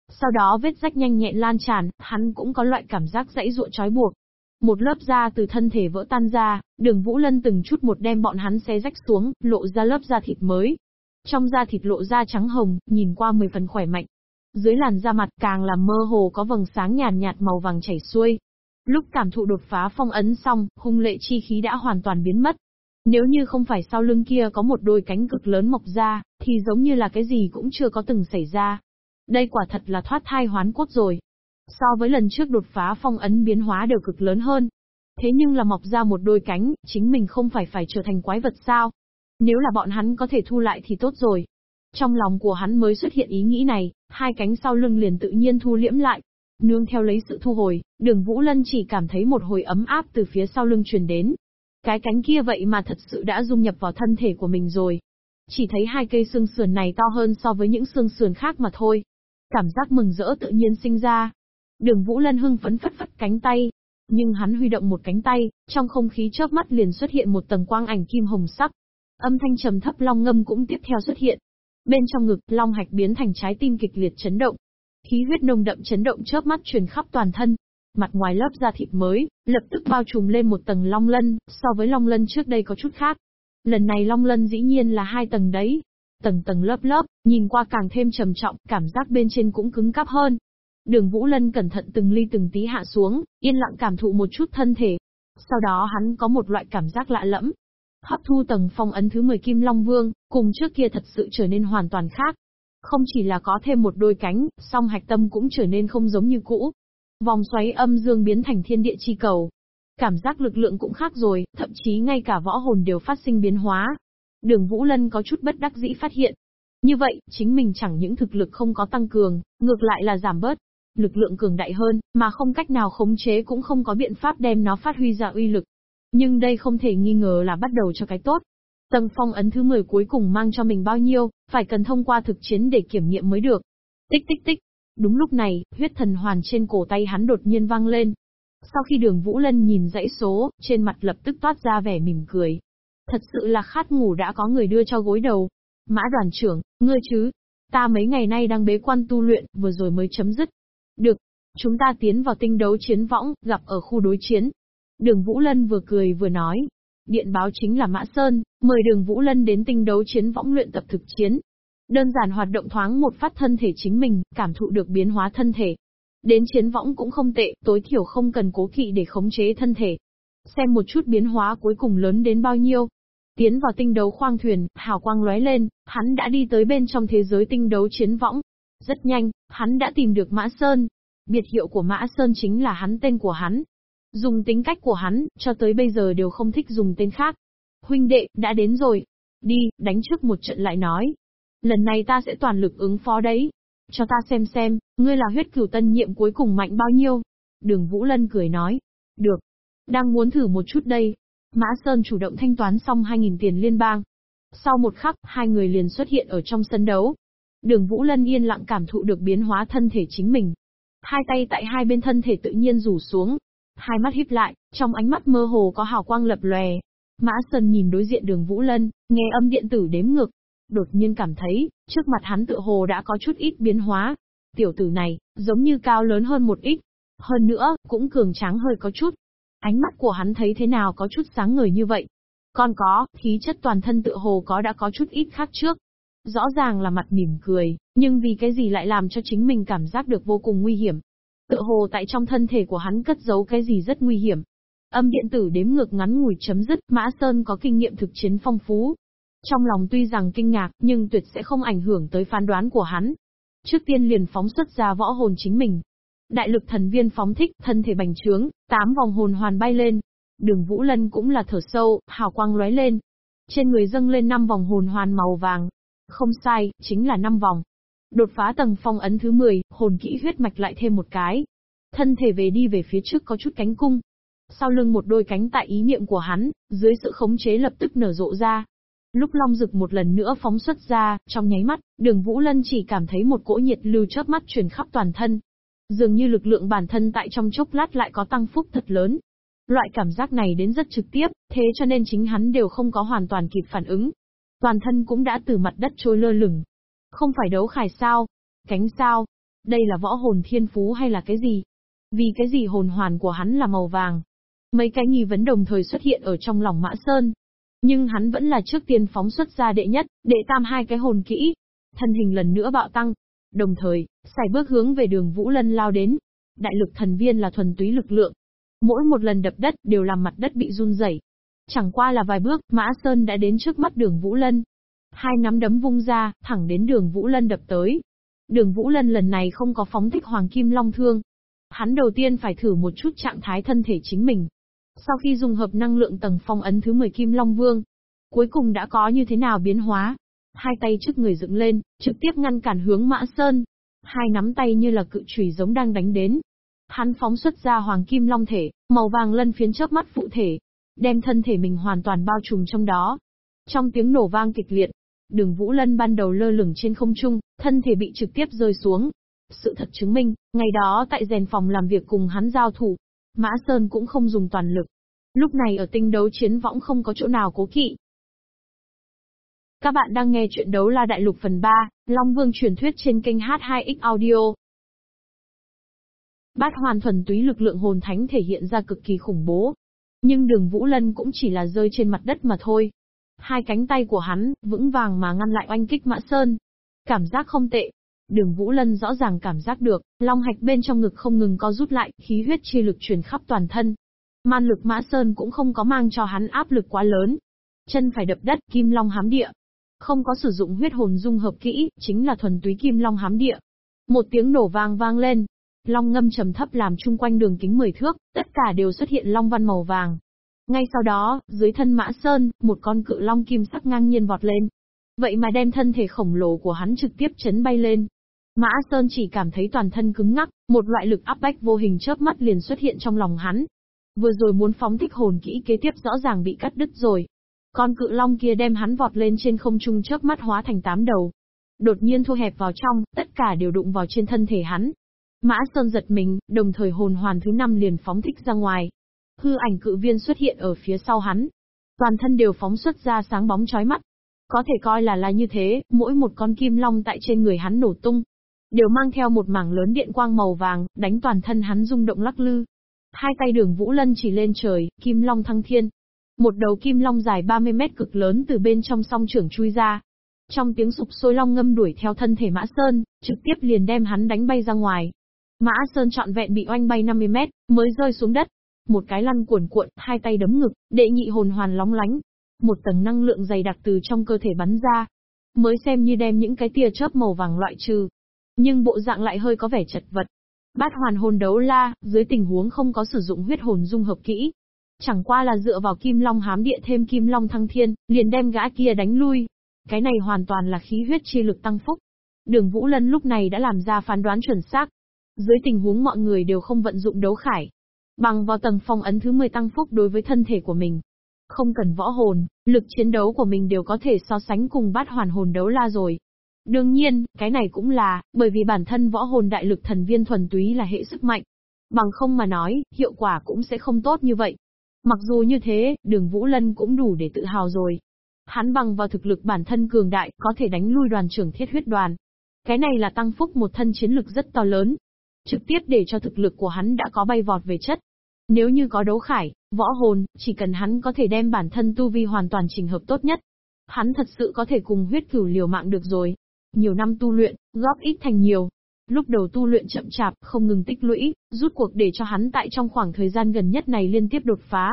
Sau đó vết rách nhanh nhẹn lan tràn, hắn cũng có loại cảm giác dãy ruộng trói buộc. Một lớp da từ thân thể vỡ tan ra, đường Vũ Lân từng chút một đem bọn hắn xé rách xuống, lộ ra lớp da thịt mới. Trong da thịt lộ da trắng hồng, nhìn qua mười phần khỏe mạnh. Dưới làn da mặt càng là mơ hồ có vầng sáng nhàn nhạt, nhạt màu vàng chảy xuôi. Lúc cảm thụ đột phá phong ấn xong, hung lệ chi khí đã hoàn toàn biến mất. Nếu như không phải sau lưng kia có một đôi cánh cực lớn mọc ra, thì giống như là cái gì cũng chưa có từng xảy ra. Đây quả thật là thoát thai hoán cốt rồi. So với lần trước đột phá phong ấn biến hóa đều cực lớn hơn. Thế nhưng là mọc ra một đôi cánh, chính mình không phải phải trở thành quái vật sao? Nếu là bọn hắn có thể thu lại thì tốt rồi. Trong lòng của hắn mới xuất hiện ý nghĩ này, hai cánh sau lưng liền tự nhiên thu liễm lại. Nương theo lấy sự thu hồi, đường Vũ Lân chỉ cảm thấy một hồi ấm áp từ phía sau lưng truyền đến. Cái cánh kia vậy mà thật sự đã dung nhập vào thân thể của mình rồi. Chỉ thấy hai cây xương sườn này to hơn so với những xương sườn khác mà thôi. Cảm giác mừng rỡ tự nhiên sinh ra. Đường Vũ Lân hưng phấn phất phất cánh tay. Nhưng hắn huy động một cánh tay, trong không khí chớp mắt liền xuất hiện một tầng quang ảnh kim hồng sắc. Âm thanh trầm thấp long ngâm cũng tiếp theo xuất hiện. Bên trong ngực, long hạch biến thành trái tim kịch liệt chấn động. Khí huyết nồng đậm chấn động chớp mắt truyền khắp toàn thân, mặt ngoài lớp da thịt mới, lập tức bao trùm lên một tầng long lân, so với long lân trước đây có chút khác. Lần này long lân dĩ nhiên là hai tầng đấy. Tầng tầng lớp lớp, nhìn qua càng thêm trầm trọng, cảm giác bên trên cũng cứng cáp hơn. Đường Vũ Lân cẩn thận từng ly từng tí hạ xuống, yên lặng cảm thụ một chút thân thể. Sau đó hắn có một loại cảm giác lạ lẫm. Hấp thu tầng phong ấn thứ 10 Kim Long Vương, cùng trước kia thật sự trở nên hoàn toàn khác. Không chỉ là có thêm một đôi cánh, song hạch tâm cũng trở nên không giống như cũ. Vòng xoáy âm dương biến thành thiên địa chi cầu. Cảm giác lực lượng cũng khác rồi, thậm chí ngay cả võ hồn đều phát sinh biến hóa. Đường Vũ Lân có chút bất đắc dĩ phát hiện. Như vậy, chính mình chẳng những thực lực không có tăng cường, ngược lại là giảm bớt. Lực lượng cường đại hơn, mà không cách nào khống chế cũng không có biện pháp đem nó phát huy ra uy lực. Nhưng đây không thể nghi ngờ là bắt đầu cho cái tốt. Tầng phong ấn thứ 10 cuối cùng mang cho mình bao nhiêu, phải cần thông qua thực chiến để kiểm nghiệm mới được. Tích tích tích, Đúng lúc này, huyết thần hoàn trên cổ tay hắn đột nhiên vang lên. Sau khi đường Vũ Lân nhìn dãy số, trên mặt lập tức toát ra vẻ mỉm cười. Thật sự là khát ngủ đã có người đưa cho gối đầu. Mã đoàn trưởng, ngươi chứ? Ta mấy ngày nay đang bế quan tu luyện, vừa rồi mới chấm dứt. Được, chúng ta tiến vào tinh đấu chiến võng, gặp ở khu đối chiến. Đường Vũ Lân vừa cười vừa nói. Điện báo chính là Mã Sơn, mời đường Vũ Lân đến tinh đấu chiến võng luyện tập thực chiến. Đơn giản hoạt động thoáng một phát thân thể chính mình, cảm thụ được biến hóa thân thể. Đến chiến võng cũng không tệ, tối thiểu không cần cố kỵ để khống chế thân thể. Xem một chút biến hóa cuối cùng lớn đến bao nhiêu. Tiến vào tinh đấu khoang thuyền, hào quang lóe lên, hắn đã đi tới bên trong thế giới tinh đấu chiến võng. Rất nhanh, hắn đã tìm được Mã Sơn. Biệt hiệu của Mã Sơn chính là hắn tên của hắn. Dùng tính cách của hắn, cho tới bây giờ đều không thích dùng tên khác. Huynh đệ, đã đến rồi. Đi, đánh trước một trận lại nói. Lần này ta sẽ toàn lực ứng phó đấy. Cho ta xem xem, ngươi là huyết cửu tân nhiệm cuối cùng mạnh bao nhiêu. Đường Vũ Lân cười nói. Được. Đang muốn thử một chút đây. Mã Sơn chủ động thanh toán xong 2.000 tiền liên bang. Sau một khắc, hai người liền xuất hiện ở trong sân đấu. Đường Vũ Lân yên lặng cảm thụ được biến hóa thân thể chính mình. Hai tay tại hai bên thân thể tự nhiên rủ xuống. Hai mắt híp lại, trong ánh mắt mơ hồ có hào quang lập lòe. Mã Sơn nhìn đối diện đường Vũ Lân, nghe âm điện tử đếm ngược, đột nhiên cảm thấy, trước mặt hắn tựa hồ đã có chút ít biến hóa. Tiểu tử này, giống như cao lớn hơn một ít. Hơn nữa, cũng cường tráng hơi có chút. Ánh mắt của hắn thấy thế nào có chút sáng ngời như vậy. Còn có, khí chất toàn thân tựa hồ có đã có chút ít khác trước. Rõ ràng là mặt mỉm cười, nhưng vì cái gì lại làm cho chính mình cảm giác được vô cùng nguy hiểm. Tựa hồ tại trong thân thể của hắn cất giấu cái gì rất nguy hiểm. Âm điện tử đếm ngược ngắn ngủi chấm dứt, Mã Sơn có kinh nghiệm thực chiến phong phú, trong lòng tuy rằng kinh ngạc, nhưng tuyệt sẽ không ảnh hưởng tới phán đoán của hắn. Trước tiên liền phóng xuất ra võ hồn chính mình. Đại lực thần viên phóng thích, thân thể bành trướng, tám vòng hồn hoàn bay lên. Đường Vũ Lân cũng là thở sâu, hào quang lóe lên. Trên người dâng lên năm vòng hồn hoàn màu vàng. Không sai, chính là năm vòng. Đột phá tầng phong ấn thứ 10, hồn kỹ huyết mạch lại thêm một cái. Thân thể về đi về phía trước có chút cánh cung. Sau lưng một đôi cánh tại ý niệm của hắn, dưới sự khống chế lập tức nở rộ ra, Lúc long rực một lần nữa phóng xuất ra, trong nháy mắt, đường Vũ Lân chỉ cảm thấy một cỗ nhiệt lưu chớp mắt truyền khắp toàn thân. Dường như lực lượng bản thân tại trong chốc lát lại có tăng phúc thật lớn. Loại cảm giác này đến rất trực tiếp, thế cho nên chính hắn đều không có hoàn toàn kịp phản ứng. Toàn thân cũng đã từ mặt đất trôi lơ lửng. Không phải đấu khải sao? Cánh sao? Đây là võ hồn thiên phú hay là cái gì? Vì cái gì hồn hoàn của hắn là màu vàng? Mấy cái nghi vấn đồng thời xuất hiện ở trong lòng Mã Sơn. Nhưng hắn vẫn là trước tiên phóng xuất ra đệ nhất, đệ tam hai cái hồn kỹ. Thân hình lần nữa bạo tăng. Đồng thời, xài bước hướng về đường Vũ Lân lao đến. Đại lực thần viên là thuần túy lực lượng. Mỗi một lần đập đất đều làm mặt đất bị run rẩy. Chẳng qua là vài bước, Mã Sơn đã đến trước mắt đường Vũ Lân. Hai nắm đấm vung ra, thẳng đến đường Vũ Lân đập tới. Đường Vũ Lân lần này không có phóng thích Hoàng Kim Long Thương. Hắn đầu tiên phải thử một chút trạng thái thân thể chính mình. Sau khi dùng hợp năng lượng tầng phong ấn thứ 10 Kim Long Vương, cuối cùng đã có như thế nào biến hóa? Hai tay trước người dựng lên, trực tiếp ngăn cản hướng Mã Sơn. Hai nắm tay như là cự chùy giống đang đánh đến. Hắn phóng xuất ra hoàng kim long thể, màu vàng lân phiến chớp mắt phụ thể. đem thân thể mình hoàn toàn bao trùm trong đó. Trong tiếng nổ vang kịch liệt, đường Vũ Lân ban đầu lơ lửng trên không trung, thân thể bị trực tiếp rơi xuống. Sự thật chứng minh, ngày đó tại rèn phòng làm việc cùng hắn giao thủ, Mã Sơn cũng không dùng toàn lực. Lúc này ở tinh đấu chiến võng không có chỗ nào cố kỵ. Các bạn đang nghe chuyện đấu la đại lục phần 3, Long Vương truyền thuyết trên kênh H2X Audio. Bát hoàn thuần túy lực lượng hồn thánh thể hiện ra cực kỳ khủng bố. Nhưng đường Vũ Lân cũng chỉ là rơi trên mặt đất mà thôi. Hai cánh tay của hắn, vững vàng mà ngăn lại oanh kích Mã Sơn. Cảm giác không tệ. Đường Vũ Lân rõ ràng cảm giác được, long hạch bên trong ngực không ngừng co rút lại, khí huyết chi lực truyền khắp toàn thân. Man lực Mã Sơn cũng không có mang cho hắn áp lực quá lớn. Chân phải đập đất, kim long hám địa. Không có sử dụng huyết hồn dung hợp kỹ, chính là thuần túy kim long hám địa. Một tiếng nổ vang vang lên, Long ngâm trầm thấp làm chung quanh đường kính 10 thước, tất cả đều xuất hiện long văn màu vàng. Ngay sau đó, dưới thân mã sơn, một con cự long kim sắc ngang nhiên vọt lên. Vậy mà đem thân thể khổng lồ của hắn trực tiếp chấn bay lên. Mã Sơn chỉ cảm thấy toàn thân cứng ngắc, một loại lực áp bách vô hình chớp mắt liền xuất hiện trong lòng hắn. Vừa rồi muốn phóng thích hồn kỹ kế tiếp rõ ràng bị cắt đứt rồi. Con cự long kia đem hắn vọt lên trên không trung chớp mắt hóa thành tám đầu. Đột nhiên thu hẹp vào trong, tất cả đều đụng vào trên thân thể hắn. Mã Sơn giật mình, đồng thời hồn hoàn thứ năm liền phóng thích ra ngoài. Hư ảnh cự viên xuất hiện ở phía sau hắn. Toàn thân đều phóng xuất ra sáng bóng chói mắt. Có thể coi là là như thế, mỗi một con kim long tại trên người hắn nổ tung. Đều mang theo một mảng lớn điện quang màu vàng, đánh toàn thân hắn rung động lắc lư. Hai tay đường Vũ Lân chỉ lên trời, kim long thăng thiên. Một đầu kim long dài 30 mét cực lớn từ bên trong song trưởng chui ra. Trong tiếng sụp sôi long ngâm đuổi theo thân thể Mã Sơn, trực tiếp liền đem hắn đánh bay ra ngoài. Mã Sơn trọn vẹn bị oanh bay 50 mét, mới rơi xuống đất. Một cái lăn cuộn cuộn, hai tay đấm ngực, đệ nhị hồn hoàn lóng lánh. Một tầng năng lượng dày đặc từ trong cơ thể bắn ra. Mới xem như đem những cái tia chớp màu vàng loại trừ. Nhưng bộ dạng lại hơi có vẻ chật vật. Bát hoàn hồn đấu la, dưới tình huống không có sử dụng huyết hồn dung hợp kỹ. Chẳng qua là dựa vào kim long hám địa thêm kim long thăng thiên, liền đem gã kia đánh lui. Cái này hoàn toàn là khí huyết chi lực tăng phúc. Đường Vũ Lân lúc này đã làm ra phán đoán chuẩn xác, dưới tình huống mọi người đều không vận dụng đấu khải. Bằng vào tầng phong ấn thứ 10 tăng phúc đối với thân thể của mình. Không cần võ hồn, lực chiến đấu của mình đều có thể so sánh cùng bát hoàn hồn đấu la rồi. Đương nhiên, cái này cũng là, bởi vì bản thân võ hồn đại lực thần viên thuần túy là hệ sức mạnh. Bằng không mà nói, hiệu quả cũng sẽ không tốt như vậy. Mặc dù như thế, đường Vũ Lân cũng đủ để tự hào rồi. Hắn bằng vào thực lực bản thân cường đại, có thể đánh lui đoàn trưởng thiết huyết đoàn. Cái này là tăng phúc một thân chiến lực rất to lớn, trực tiếp để cho thực lực của hắn đã có bay vọt về chất. Nếu như có đấu khải, võ hồn, chỉ cần hắn có thể đem bản thân tu vi hoàn toàn chỉnh hợp tốt nhất. Hắn thật sự có thể cùng huyết cửu liều mạng được rồi. Nhiều năm tu luyện, góp ít thành nhiều. Lúc đầu tu luyện chậm chạp, không ngừng tích lũy, rút cuộc để cho hắn tại trong khoảng thời gian gần nhất này liên tiếp đột phá.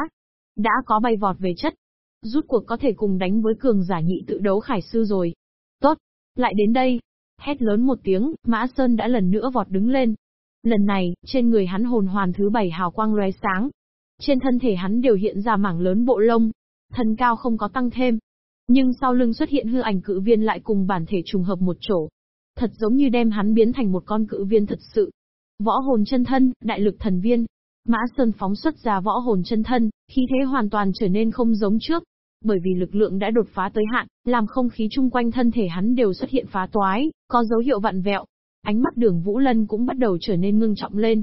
Đã có bay vọt về chất. Rút cuộc có thể cùng đánh với cường giả nhị tự đấu khải sư rồi. Tốt, lại đến đây. Hét lớn một tiếng, Mã Sơn đã lần nữa vọt đứng lên, Lần này, trên người hắn hồn hoàn thứ bảy hào quang lóe sáng. Trên thân thể hắn đều hiện ra mảng lớn bộ lông. Thân cao không có tăng thêm. Nhưng sau lưng xuất hiện hư ảnh cự viên lại cùng bản thể trùng hợp một chỗ. Thật giống như đem hắn biến thành một con cự viên thật sự. Võ hồn chân thân, đại lực thần viên. Mã Sơn phóng xuất ra võ hồn chân thân, khí thế hoàn toàn trở nên không giống trước. Bởi vì lực lượng đã đột phá tới hạn, làm không khí chung quanh thân thể hắn đều xuất hiện phá toái, có dấu hiệu vặn vẹo, Ánh mắt đường Vũ Lân cũng bắt đầu trở nên ngưng trọng lên.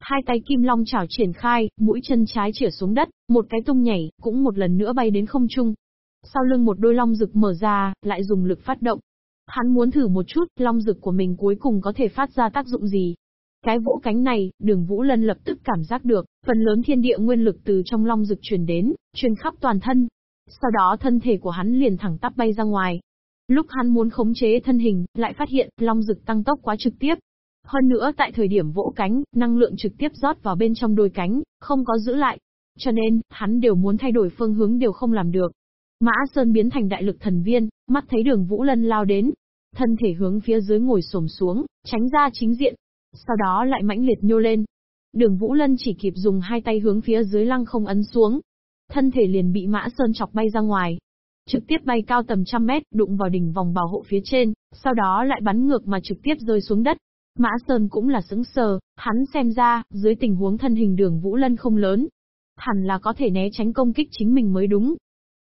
Hai tay kim long chảo triển khai, mũi chân trái chĩa xuống đất, một cái tung nhảy, cũng một lần nữa bay đến không trung. Sau lưng một đôi long rực mở ra, lại dùng lực phát động. Hắn muốn thử một chút, long rực của mình cuối cùng có thể phát ra tác dụng gì. Cái vỗ cánh này, đường Vũ Lân lập tức cảm giác được, phần lớn thiên địa nguyên lực từ trong long rực truyền đến, truyền khắp toàn thân. Sau đó thân thể của hắn liền thẳng tắp bay ra ngoài, Lúc hắn muốn khống chế thân hình, lại phát hiện, long rực tăng tốc quá trực tiếp. Hơn nữa tại thời điểm vỗ cánh, năng lượng trực tiếp rót vào bên trong đôi cánh, không có giữ lại. Cho nên, hắn đều muốn thay đổi phương hướng đều không làm được. Mã Sơn biến thành đại lực thần viên, mắt thấy đường Vũ Lân lao đến. Thân thể hướng phía dưới ngồi xổm xuống, tránh ra chính diện. Sau đó lại mãnh liệt nhô lên. Đường Vũ Lân chỉ kịp dùng hai tay hướng phía dưới lăng không ấn xuống. Thân thể liền bị Mã Sơn chọc bay ra ngoài trực tiếp bay cao tầm trăm mét, đụng vào đỉnh vòng bảo hộ phía trên, sau đó lại bắn ngược mà trực tiếp rơi xuống đất. Mã Sơn cũng là sững sờ, hắn xem ra, dưới tình huống thân hình đường Vũ Lân không lớn. hẳn là có thể né tránh công kích chính mình mới đúng.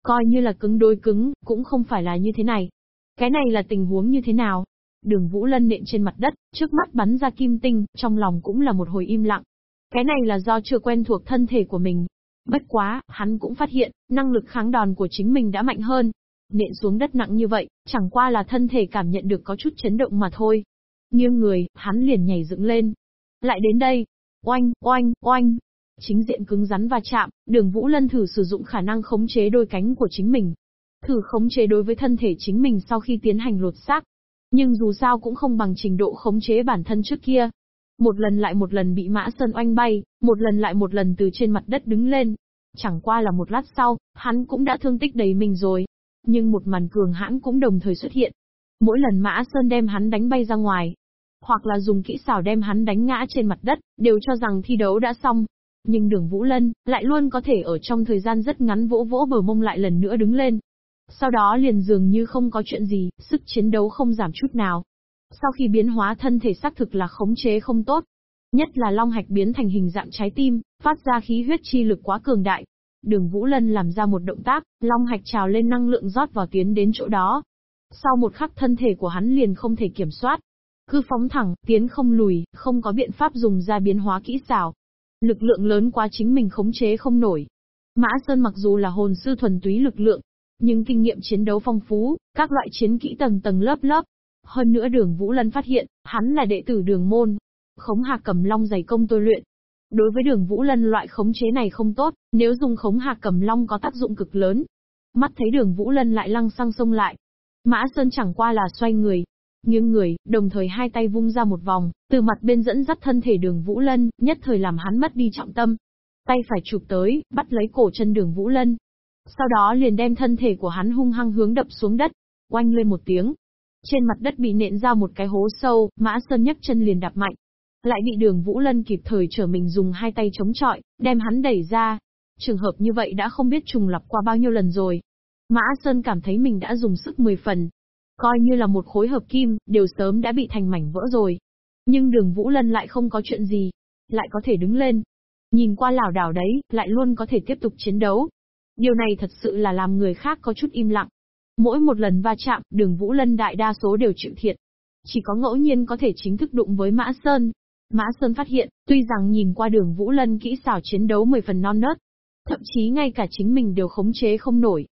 Coi như là cứng đối cứng, cũng không phải là như thế này. Cái này là tình huống như thế nào? Đường Vũ Lân nện trên mặt đất, trước mắt bắn ra kim tinh, trong lòng cũng là một hồi im lặng. Cái này là do chưa quen thuộc thân thể của mình. Bất quá, hắn cũng phát hiện, năng lực kháng đòn của chính mình đã mạnh hơn. Nện xuống đất nặng như vậy, chẳng qua là thân thể cảm nhận được có chút chấn động mà thôi. Nghiêng người, hắn liền nhảy dựng lên. Lại đến đây. Oanh, oanh, oanh. Chính diện cứng rắn và chạm, đường Vũ Lân thử sử dụng khả năng khống chế đôi cánh của chính mình. Thử khống chế đối với thân thể chính mình sau khi tiến hành lột xác. Nhưng dù sao cũng không bằng trình độ khống chế bản thân trước kia. Một lần lại một lần bị mã sơn oanh bay, một lần lại một lần từ trên mặt đất đứng lên. Chẳng qua là một lát sau, hắn cũng đã thương tích đầy mình rồi. Nhưng một màn cường hãn cũng đồng thời xuất hiện. Mỗi lần mã sơn đem hắn đánh bay ra ngoài, hoặc là dùng kỹ xảo đem hắn đánh ngã trên mặt đất, đều cho rằng thi đấu đã xong. Nhưng đường Vũ Lân, lại luôn có thể ở trong thời gian rất ngắn vỗ vỗ bờ mông lại lần nữa đứng lên. Sau đó liền dường như không có chuyện gì, sức chiến đấu không giảm chút nào. Sau khi biến hóa thân thể xác thực là khống chế không tốt. Nhất là long hạch biến thành hình dạng trái tim, phát ra khí huyết chi lực quá cường đại. Đường Vũ Lân làm ra một động tác, long hạch trào lên năng lượng rót vào tiến đến chỗ đó. Sau một khắc thân thể của hắn liền không thể kiểm soát, cứ phóng thẳng, tiến không lùi, không có biện pháp dùng ra biến hóa kỹ xảo. Lực lượng lớn quá chính mình khống chế không nổi. Mã Sơn mặc dù là hồn sư thuần túy lực lượng, nhưng kinh nghiệm chiến đấu phong phú, các loại chiến kỹ tầng tầng lớp lớp. Hơn nữa đường Vũ Lân phát hiện, hắn là đệ tử đường môn. Khống hạc cầm long dày công tôi luyện. Đối với đường Vũ Lân loại khống chế này không tốt, nếu dùng khống hạc cầm long có tác dụng cực lớn. Mắt thấy đường Vũ Lân lại lăng sang sông lại. Mã Sơn chẳng qua là xoay người, nghiêng người, đồng thời hai tay vung ra một vòng, từ mặt bên dẫn dắt thân thể đường Vũ Lân, nhất thời làm hắn mất đi trọng tâm. Tay phải chụp tới, bắt lấy cổ chân đường Vũ Lân. Sau đó liền đem thân thể của hắn hung hăng hướng đập xuống đất, oanh lên một tiếng. Trên mặt đất bị nện ra một cái hố sâu, mã sơn nhấc chân liền đạp mạnh. Lại bị đường Vũ Lân kịp thời trở mình dùng hai tay chống chọi, đem hắn đẩy ra. Trường hợp như vậy đã không biết trùng lập qua bao nhiêu lần rồi. Mã Sơn cảm thấy mình đã dùng sức 10 phần, Coi như là một khối hợp kim, đều sớm đã bị thành mảnh vỡ rồi. Nhưng đường Vũ Lân lại không có chuyện gì. Lại có thể đứng lên. Nhìn qua lảo đảo đấy, lại luôn có thể tiếp tục chiến đấu. Điều này thật sự là làm người khác có chút im lặng. Mỗi một lần va chạm, đường Vũ Lân đại đa số đều chịu thiệt. Chỉ có ngẫu nhiên có thể chính thức đụng với Mã Sơn. Mã Sơn phát hiện, tuy rằng nhìn qua đường Vũ Lân kỹ xảo chiến đấu 10 phần non nớt, thậm chí ngay cả chính mình đều khống chế không nổi.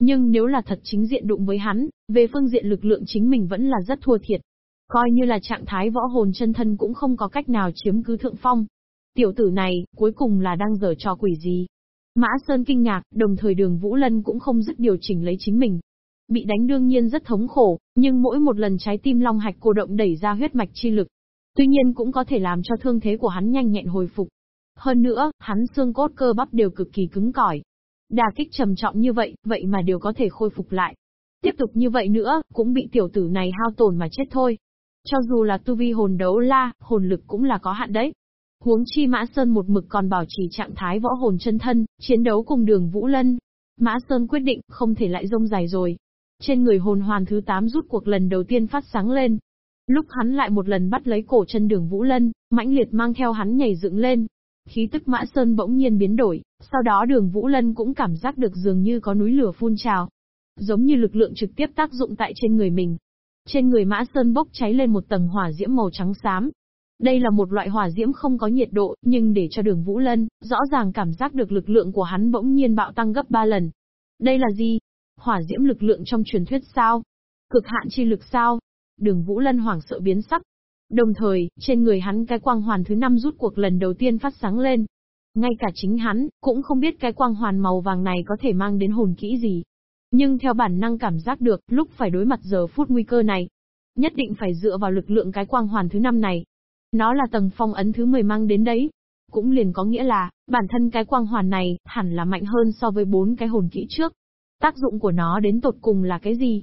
Nhưng nếu là thật chính diện đụng với hắn, về phương diện lực lượng chính mình vẫn là rất thua thiệt. Coi như là trạng thái võ hồn chân thân cũng không có cách nào chiếm cứ thượng phong. Tiểu tử này, cuối cùng là đang dở trò quỷ gì? Mã Sơn kinh ngạc, đồng thời đường Vũ Lân cũng không dứt điều chỉnh lấy chính mình. Bị đánh đương nhiên rất thống khổ, nhưng mỗi một lần trái tim long hạch cô động đẩy ra huyết mạch chi lực. Tuy nhiên cũng có thể làm cho thương thế của hắn nhanh nhẹn hồi phục. Hơn nữa, hắn xương cốt cơ bắp đều cực kỳ cứng cỏi, Đà kích trầm trọng như vậy, vậy mà đều có thể khôi phục lại. Tiếp tục như vậy nữa, cũng bị tiểu tử này hao tổn mà chết thôi. Cho dù là tu vi hồn đấu la, hồn lực cũng là có hạn đấy. Huống chi Mã Sơn một mực còn bảo trì trạng thái võ hồn chân thân, chiến đấu cùng đường Vũ Lân. Mã Sơn quyết định, không thể lại rông dài rồi. Trên người hồn hoàn thứ 8 rút cuộc lần đầu tiên phát sáng lên. Lúc hắn lại một lần bắt lấy cổ chân đường Vũ Lân, mãnh liệt mang theo hắn nhảy dựng lên, Khí tức Mã Sơn bỗng nhiên biến đổi, sau đó đường Vũ Lân cũng cảm giác được dường như có núi lửa phun trào. Giống như lực lượng trực tiếp tác dụng tại trên người mình. Trên người Mã Sơn bốc cháy lên một tầng hỏa diễm màu trắng xám. Đây là một loại hỏa diễm không có nhiệt độ, nhưng để cho đường Vũ Lân, rõ ràng cảm giác được lực lượng của hắn bỗng nhiên bạo tăng gấp 3 lần. Đây là gì? Hỏa diễm lực lượng trong truyền thuyết sao? Cực hạn chi lực sao? Đường Vũ Lân hoảng sợ biến sắc, Đồng thời, trên người hắn cái quang hoàn thứ năm rút cuộc lần đầu tiên phát sáng lên. Ngay cả chính hắn, cũng không biết cái quang hoàn màu vàng này có thể mang đến hồn kỹ gì. Nhưng theo bản năng cảm giác được, lúc phải đối mặt giờ phút nguy cơ này, nhất định phải dựa vào lực lượng cái quang hoàn thứ năm này. Nó là tầng phong ấn thứ 10 mang đến đấy. Cũng liền có nghĩa là, bản thân cái quang hoàn này, hẳn là mạnh hơn so với bốn cái hồn kỹ trước. Tác dụng của nó đến tột cùng là cái gì?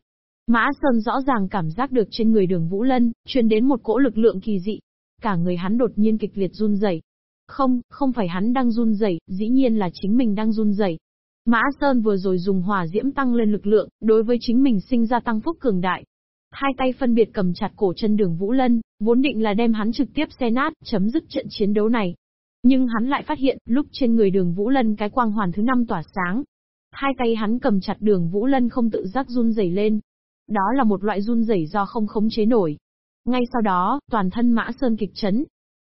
Mã Sơn rõ ràng cảm giác được trên người đường Vũ Lân, truyền đến một cỗ lực lượng kỳ dị. Cả người hắn đột nhiên kịch liệt run rẩy. Không, không phải hắn đang run rẩy, dĩ nhiên là chính mình đang run rẩy. Mã Sơn vừa rồi dùng hỏa diễm tăng lên lực lượng, đối với chính mình sinh ra tăng phúc cường đại. Hai tay phân biệt cầm chặt cổ chân đường Vũ Lân, vốn định là đem hắn trực tiếp xe nát, chấm dứt trận chiến đấu này. Nhưng hắn lại phát hiện, lúc trên người đường Vũ Lân cái quang hoàn thứ năm tỏa sáng. Hai tay hắn cầm chặt đường Vũ Lân không tự giác run rẩy lên. Đó là một loại run rẩy do không khống chế nổi. Ngay sau đó, toàn thân Mã Sơn kịch chấn.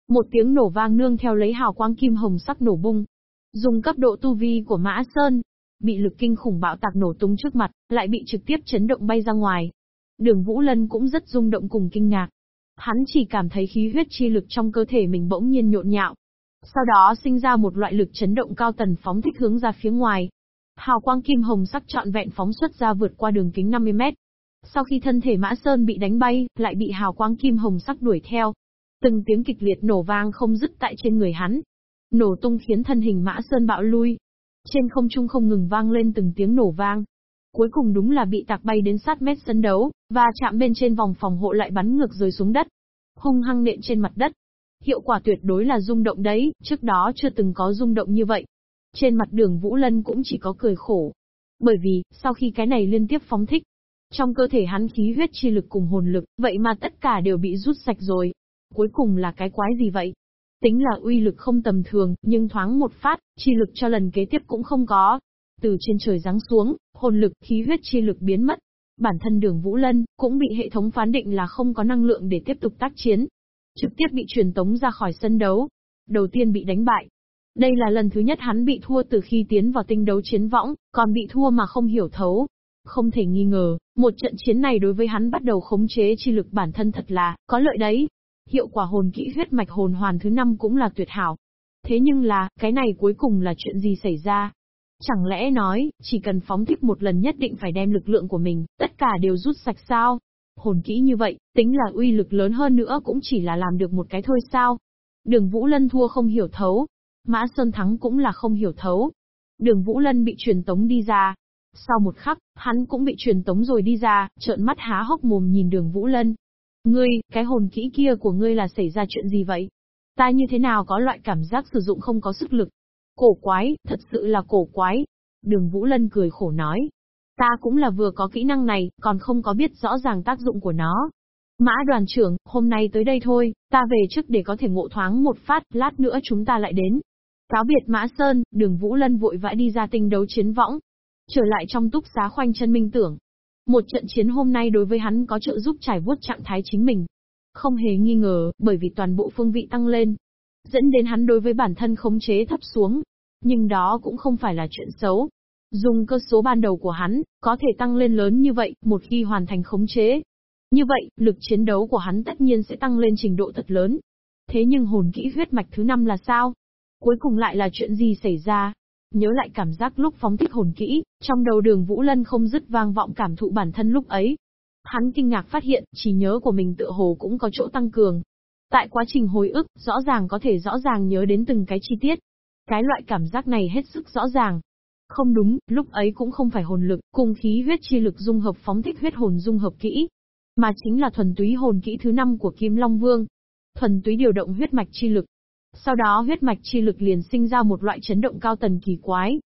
Một tiếng nổ vang nương theo lấy hào quang kim hồng sắc nổ bung. Dùng cấp độ tu vi của Mã Sơn, bị lực kinh khủng bạo tạc nổ tung trước mặt, lại bị trực tiếp chấn động bay ra ngoài. Đường Vũ Lân cũng rất rung động cùng kinh ngạc. Hắn chỉ cảm thấy khí huyết chi lực trong cơ thể mình bỗng nhiên nhộn nhạo. Sau đó sinh ra một loại lực chấn động cao tần phóng thích hướng ra phía ngoài. Hào quang kim hồng sắc trọn vẹn phóng xuất ra vượt qua đường kính 50 mét. Sau khi thân thể Mã Sơn bị đánh bay, lại bị hào quang kim hồng sắc đuổi theo. Từng tiếng kịch liệt nổ vang không dứt tại trên người hắn. Nổ tung khiến thân hình Mã Sơn bạo lui, trên không trung không ngừng vang lên từng tiếng nổ vang. Cuối cùng đúng là bị tạc bay đến sát mét sân đấu, và chạm bên trên vòng phòng hộ lại bắn ngược rơi xuống đất. Hung hăng nện trên mặt đất. Hiệu quả tuyệt đối là rung động đấy, trước đó chưa từng có rung động như vậy. Trên mặt đường Vũ Lân cũng chỉ có cười khổ. Bởi vì, sau khi cái này liên tiếp phóng thích, trong cơ thể hắn khí huyết chi lực cùng hồn lực, vậy mà tất cả đều bị rút sạch rồi. Cuối cùng là cái quái gì vậy? Tính là uy lực không tầm thường, nhưng thoáng một phát, chi lực cho lần kế tiếp cũng không có. Từ trên trời giáng xuống, hồn lực, khí huyết chi lực biến mất. Bản thân đường Vũ Lân, cũng bị hệ thống phán định là không có năng lượng để tiếp tục tác chiến. Trực tiếp bị truyền tống ra khỏi sân đấu. Đầu tiên bị đánh bại. Đây là lần thứ nhất hắn bị thua từ khi tiến vào tinh đấu chiến võng, còn bị thua mà không hiểu thấu. Không thể nghi ngờ, một trận chiến này đối với hắn bắt đầu khống chế chi lực bản thân thật là, có lợi đấy. Hiệu quả hồn kỹ huyết mạch hồn hoàn thứ năm cũng là tuyệt hảo. Thế nhưng là, cái này cuối cùng là chuyện gì xảy ra? Chẳng lẽ nói, chỉ cần phóng thích một lần nhất định phải đem lực lượng của mình, tất cả đều rút sạch sao? Hồn kỹ như vậy, tính là uy lực lớn hơn nữa cũng chỉ là làm được một cái thôi sao? Đường Vũ Lân thua không hiểu thấu. Mã Sơn thắng cũng là không hiểu thấu. Đường Vũ Lân bị truyền tống đi ra. Sau một khắc, hắn cũng bị truyền tống rồi đi ra, trợn mắt há hốc mồm nhìn đường Vũ Lân. Ngươi, cái hồn kỹ kia của ngươi là xảy ra chuyện gì vậy? Ta như thế nào có loại cảm giác sử dụng không có sức lực? Cổ quái, thật sự là cổ quái. Đường Vũ Lân cười khổ nói. Ta cũng là vừa có kỹ năng này, còn không có biết rõ ràng tác dụng của nó. Mã đoàn trưởng, hôm nay tới đây thôi, ta về trước để có thể ngộ thoáng một phát, lát nữa chúng ta lại đến. Cáo biệt Mã Sơn, đường Vũ Lân vội vã đi ra tinh đấu chiến võng. Trở lại trong túc xá khoanh chân minh tưởng, một trận chiến hôm nay đối với hắn có trợ giúp trải vuốt trạng thái chính mình. Không hề nghi ngờ, bởi vì toàn bộ phương vị tăng lên, dẫn đến hắn đối với bản thân khống chế thấp xuống. Nhưng đó cũng không phải là chuyện xấu. Dùng cơ số ban đầu của hắn, có thể tăng lên lớn như vậy, một khi hoàn thành khống chế. Như vậy, lực chiến đấu của hắn tất nhiên sẽ tăng lên trình độ thật lớn. Thế nhưng hồn kỹ huyết mạch thứ năm là sao? Cuối cùng lại là chuyện gì xảy ra? Nhớ lại cảm giác lúc phóng thích hồn kỹ, trong đầu đường Vũ Lân không dứt vang vọng cảm thụ bản thân lúc ấy. Hắn kinh ngạc phát hiện, chỉ nhớ của mình tựa hồ cũng có chỗ tăng cường. Tại quá trình hồi ức, rõ ràng có thể rõ ràng nhớ đến từng cái chi tiết. Cái loại cảm giác này hết sức rõ ràng. Không đúng, lúc ấy cũng không phải hồn lực, cùng khí huyết chi lực dung hợp phóng thích huyết hồn dung hợp kỹ, mà chính là thuần túy hồn kỹ thứ năm của Kim Long Vương. Thuần túy điều động huyết mạch chi lực, sau đó huyết mạch chi lực liền sinh ra một loại chấn động cao tần kỳ quái.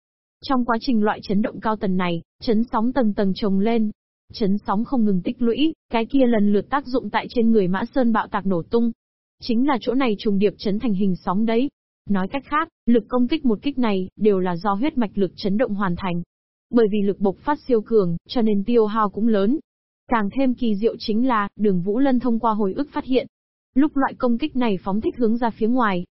Trong quá trình loại chấn động cao tần này, chấn sóng tầng tầng trồng lên. Chấn sóng không ngừng tích lũy, cái kia lần lượt tác dụng tại trên người Mã Sơn bạo tạc nổ tung. Chính là chỗ này trùng điệp chấn thành hình sóng đấy. Nói cách khác, lực công kích một kích này, đều là do huyết mạch lực chấn động hoàn thành. Bởi vì lực bộc phát siêu cường, cho nên tiêu hao cũng lớn. Càng thêm kỳ diệu chính là, đường Vũ Lân thông qua hồi ức phát hiện. Lúc loại công kích này phóng thích hướng ra phía ngoài,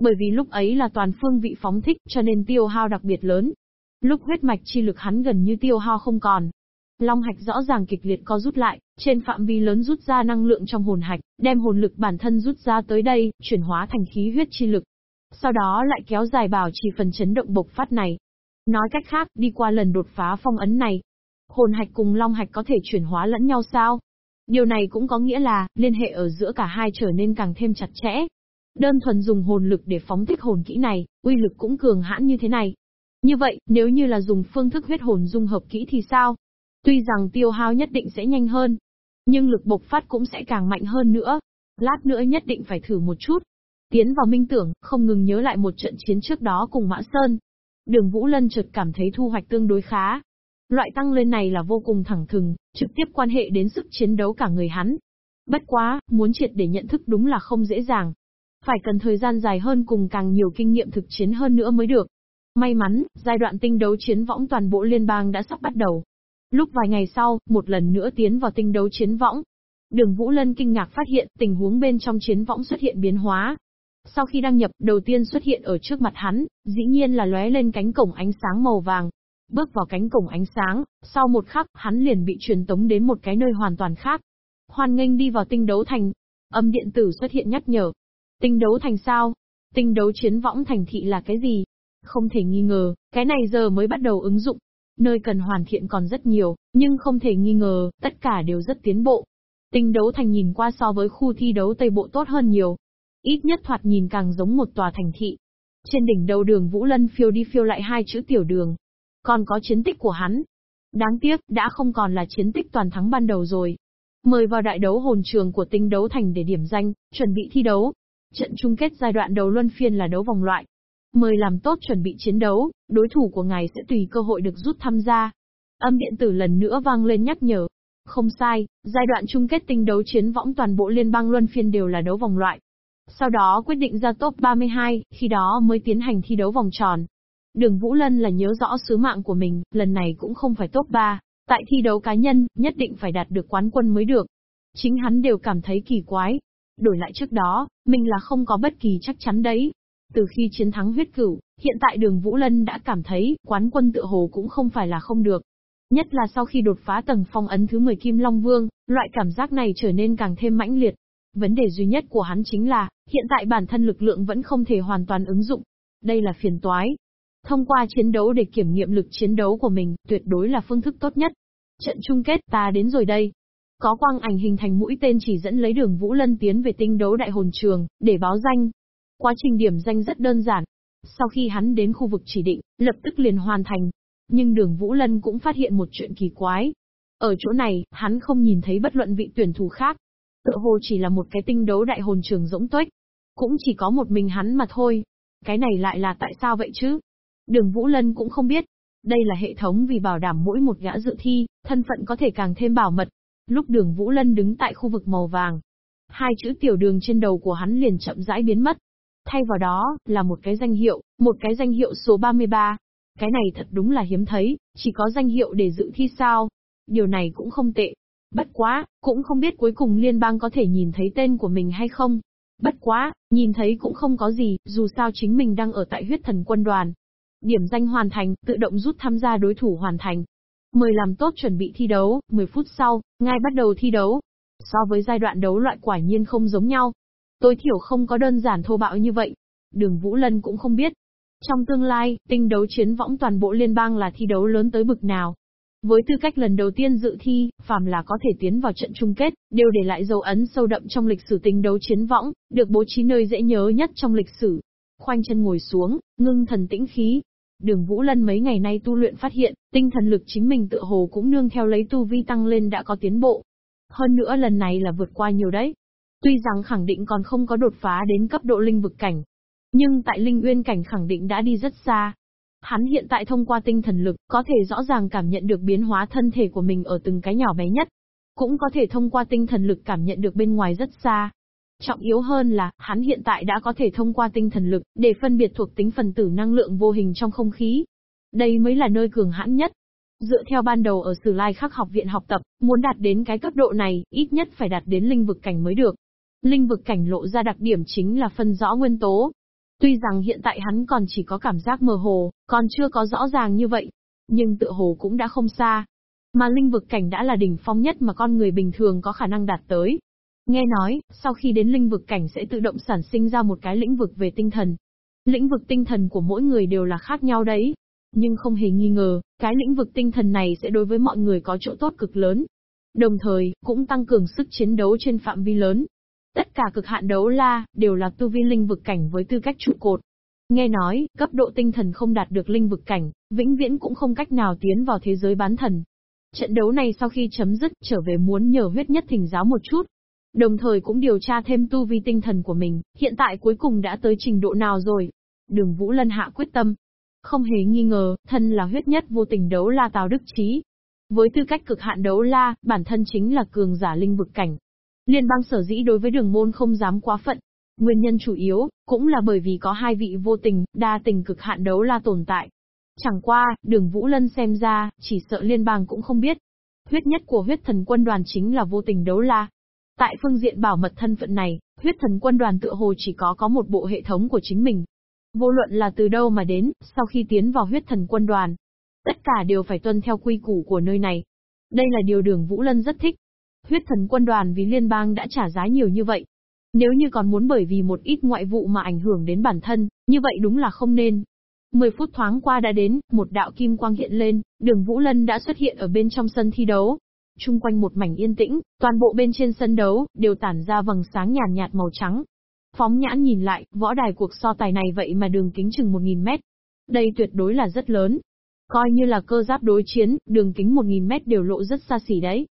bởi vì lúc ấy là toàn phương vị phóng thích cho nên tiêu hao đặc biệt lớn. Lúc huyết mạch chi lực hắn gần như tiêu hao không còn. Long hạch rõ ràng kịch liệt co rút lại, trên phạm vi lớn rút ra năng lượng trong hồn hạch, đem hồn lực bản thân rút ra tới đây, chuyển hóa thành khí huyết chi lực. Sau đó lại kéo dài bảo trì phần chấn động bộc phát này. Nói cách khác, đi qua lần đột phá phong ấn này, hồn hạch cùng long hạch có thể chuyển hóa lẫn nhau sao? Điều này cũng có nghĩa là, liên hệ ở giữa cả hai trở nên càng thêm chặt chẽ, Đơn thuần dùng hồn lực để phóng thích hồn kỹ này, uy lực cũng cường hãn như thế này. Như vậy, nếu như là dùng phương thức huyết hồn dung hợp kỹ thì sao? Tuy rằng tiêu hao nhất định sẽ nhanh hơn, nhưng lực bộc phát cũng sẽ càng mạnh hơn nữa. Lát nữa nhất định phải thử một chút. Tiến vào minh tưởng, không ngừng nhớ lại một trận chiến trước đó cùng Mã Sơn. Đường Vũ Lân chợt cảm thấy thu hoạch tương đối khá. Loại tăng lên này là vô cùng thẳng thừng, trực tiếp quan hệ đến sức chiến đấu cả người hắn. Bất quá, muốn triệt để nhận thức đúng là không dễ dàng phải cần thời gian dài hơn cùng càng nhiều kinh nghiệm thực chiến hơn nữa mới được. May mắn, giai đoạn tinh đấu chiến võng toàn bộ liên bang đã sắp bắt đầu. Lúc vài ngày sau, một lần nữa tiến vào tinh đấu chiến võng. Đường Vũ Lân kinh ngạc phát hiện tình huống bên trong chiến võng xuất hiện biến hóa. Sau khi đăng nhập, đầu tiên xuất hiện ở trước mặt hắn, dĩ nhiên là lóe lên cánh cổng ánh sáng màu vàng. Bước vào cánh cổng ánh sáng, sau một khắc, hắn liền bị truyền tống đến một cái nơi hoàn toàn khác. Hoan nghênh đi vào tinh đấu thành. Âm điện tử xuất hiện nhắc nhở. Tinh đấu thành sao? Tinh đấu chiến võng thành thị là cái gì? Không thể nghi ngờ, cái này giờ mới bắt đầu ứng dụng. Nơi cần hoàn thiện còn rất nhiều, nhưng không thể nghi ngờ, tất cả đều rất tiến bộ. Tinh đấu thành nhìn qua so với khu thi đấu Tây Bộ tốt hơn nhiều. Ít nhất thoạt nhìn càng giống một tòa thành thị. Trên đỉnh đầu đường Vũ Lân phiêu đi phiêu lại hai chữ tiểu đường. Còn có chiến tích của hắn. Đáng tiếc, đã không còn là chiến tích toàn thắng ban đầu rồi. Mời vào đại đấu hồn trường của tinh đấu thành để điểm danh, chuẩn bị thi đấu. Trận chung kết giai đoạn đầu luân phiên là đấu vòng loại. Mời làm tốt chuẩn bị chiến đấu, đối thủ của ngài sẽ tùy cơ hội được rút tham gia. Âm điện tử lần nữa vang lên nhắc nhở. Không sai, giai đoạn chung kết tinh đấu chiến võng toàn bộ liên bang luân phiên đều là đấu vòng loại. Sau đó quyết định ra top 32, khi đó mới tiến hành thi đấu vòng tròn. Đường Vũ Lân là nhớ rõ sứ mạng của mình, lần này cũng không phải top 3, tại thi đấu cá nhân, nhất định phải đạt được quán quân mới được. Chính hắn đều cảm thấy kỳ quái. Đổi lại trước đó, mình là không có bất kỳ chắc chắn đấy. Từ khi chiến thắng huyết cửu, hiện tại đường Vũ Lân đã cảm thấy, quán quân tựa hồ cũng không phải là không được. Nhất là sau khi đột phá tầng phong ấn thứ 10 Kim Long Vương, loại cảm giác này trở nên càng thêm mãnh liệt. Vấn đề duy nhất của hắn chính là, hiện tại bản thân lực lượng vẫn không thể hoàn toàn ứng dụng. Đây là phiền toái. Thông qua chiến đấu để kiểm nghiệm lực chiến đấu của mình, tuyệt đối là phương thức tốt nhất. Trận chung kết ta đến rồi đây. Có quang ảnh hình thành mũi tên chỉ dẫn lấy đường Vũ Lân tiến về tinh đấu đại hồn trường, để báo danh. Quá trình điểm danh rất đơn giản. Sau khi hắn đến khu vực chỉ định, lập tức liền hoàn thành. Nhưng đường Vũ Lân cũng phát hiện một chuyện kỳ quái. Ở chỗ này, hắn không nhìn thấy bất luận vị tuyển thủ khác. Tựa hồ chỉ là một cái tinh đấu đại hồn trường rỗng tuếch. Cũng chỉ có một mình hắn mà thôi. Cái này lại là tại sao vậy chứ? Đường Vũ Lân cũng không biết. Đây là hệ thống vì bảo đảm mỗi một gã dự thi, thân phận có thể càng thêm bảo mật. Lúc đường Vũ Lân đứng tại khu vực màu vàng, hai chữ tiểu đường trên đầu của hắn liền chậm rãi biến mất. Thay vào đó, là một cái danh hiệu, một cái danh hiệu số 33. Cái này thật đúng là hiếm thấy, chỉ có danh hiệu để dự thi sao. Điều này cũng không tệ. Bất quá, cũng không biết cuối cùng liên bang có thể nhìn thấy tên của mình hay không. Bất quá, nhìn thấy cũng không có gì, dù sao chính mình đang ở tại huyết thần quân đoàn. Điểm danh hoàn thành, tự động rút tham gia đối thủ hoàn thành. Mời làm tốt chuẩn bị thi đấu, 10 phút sau, ngay bắt đầu thi đấu. So với giai đoạn đấu loại quả nhiên không giống nhau. Tối thiểu không có đơn giản thô bạo như vậy. Đường Vũ Lân cũng không biết. Trong tương lai, tinh đấu chiến võng toàn bộ liên bang là thi đấu lớn tới bực nào. Với tư cách lần đầu tiên dự thi, phàm là có thể tiến vào trận chung kết, đều để lại dấu ấn sâu đậm trong lịch sử tinh đấu chiến võng, được bố trí nơi dễ nhớ nhất trong lịch sử. Khoanh chân ngồi xuống, ngưng thần tĩnh khí, Đường Vũ Lân mấy ngày nay tu luyện phát hiện, tinh thần lực chính mình tự hồ cũng nương theo lấy tu vi tăng lên đã có tiến bộ. Hơn nữa lần này là vượt qua nhiều đấy. Tuy rằng khẳng định còn không có đột phá đến cấp độ linh vực cảnh, nhưng tại linh uyên cảnh khẳng định đã đi rất xa. Hắn hiện tại thông qua tinh thần lực, có thể rõ ràng cảm nhận được biến hóa thân thể của mình ở từng cái nhỏ bé nhất. Cũng có thể thông qua tinh thần lực cảm nhận được bên ngoài rất xa. Trọng yếu hơn là, hắn hiện tại đã có thể thông qua tinh thần lực, để phân biệt thuộc tính phần tử năng lượng vô hình trong không khí. Đây mới là nơi cường hãn nhất. Dựa theo ban đầu ở Sử Lai Khắc học viện học tập, muốn đạt đến cái cấp độ này, ít nhất phải đạt đến linh vực cảnh mới được. Linh vực cảnh lộ ra đặc điểm chính là phân rõ nguyên tố. Tuy rằng hiện tại hắn còn chỉ có cảm giác mơ hồ, còn chưa có rõ ràng như vậy, nhưng tựa hồ cũng đã không xa. Mà linh vực cảnh đã là đỉnh phong nhất mà con người bình thường có khả năng đạt tới. Nghe nói, sau khi đến linh vực cảnh sẽ tự động sản sinh ra một cái lĩnh vực về tinh thần. Lĩnh vực tinh thần của mỗi người đều là khác nhau đấy. Nhưng không hề nghi ngờ, cái lĩnh vực tinh thần này sẽ đối với mọi người có chỗ tốt cực lớn. Đồng thời, cũng tăng cường sức chiến đấu trên phạm vi lớn. Tất cả cực hạn đấu la, đều là tu vi linh vực cảnh với tư cách trụ cột. Nghe nói, cấp độ tinh thần không đạt được linh vực cảnh, vĩnh viễn cũng không cách nào tiến vào thế giới bán thần. Trận đấu này sau khi chấm dứt, trở về muốn nhờ huyết nhất thỉnh giáo một chút, Đồng thời cũng điều tra thêm tu vi tinh thần của mình, hiện tại cuối cùng đã tới trình độ nào rồi. Đường Vũ Lân hạ quyết tâm. Không hề nghi ngờ, thân là huyết nhất vô tình đấu la Tào Đức Trí. Với tư cách cực hạn đấu la, bản thân chính là cường giả linh vực cảnh. Liên bang sở dĩ đối với đường môn không dám quá phận. Nguyên nhân chủ yếu, cũng là bởi vì có hai vị vô tình, đa tình cực hạn đấu la tồn tại. Chẳng qua, đường Vũ Lân xem ra, chỉ sợ liên bang cũng không biết. Huyết nhất của huyết thần quân đoàn chính là vô tình đấu la. Tại phương diện bảo mật thân phận này, huyết thần quân đoàn tựa hồ chỉ có có một bộ hệ thống của chính mình. Vô luận là từ đâu mà đến, sau khi tiến vào huyết thần quân đoàn, tất cả đều phải tuân theo quy củ của nơi này. Đây là điều đường Vũ Lân rất thích. Huyết thần quân đoàn vì liên bang đã trả giá nhiều như vậy. Nếu như còn muốn bởi vì một ít ngoại vụ mà ảnh hưởng đến bản thân, như vậy đúng là không nên. 10 phút thoáng qua đã đến, một đạo kim quang hiện lên, đường Vũ Lân đã xuất hiện ở bên trong sân thi đấu. Trung quanh một mảnh yên tĩnh, toàn bộ bên trên sân đấu, đều tản ra vầng sáng nhàn nhạt, nhạt màu trắng. Phóng nhãn nhìn lại, võ đài cuộc so tài này vậy mà đường kính chừng 1.000 mét. Đây tuyệt đối là rất lớn. Coi như là cơ giáp đối chiến, đường kính 1.000 mét đều lộ rất xa xỉ đấy.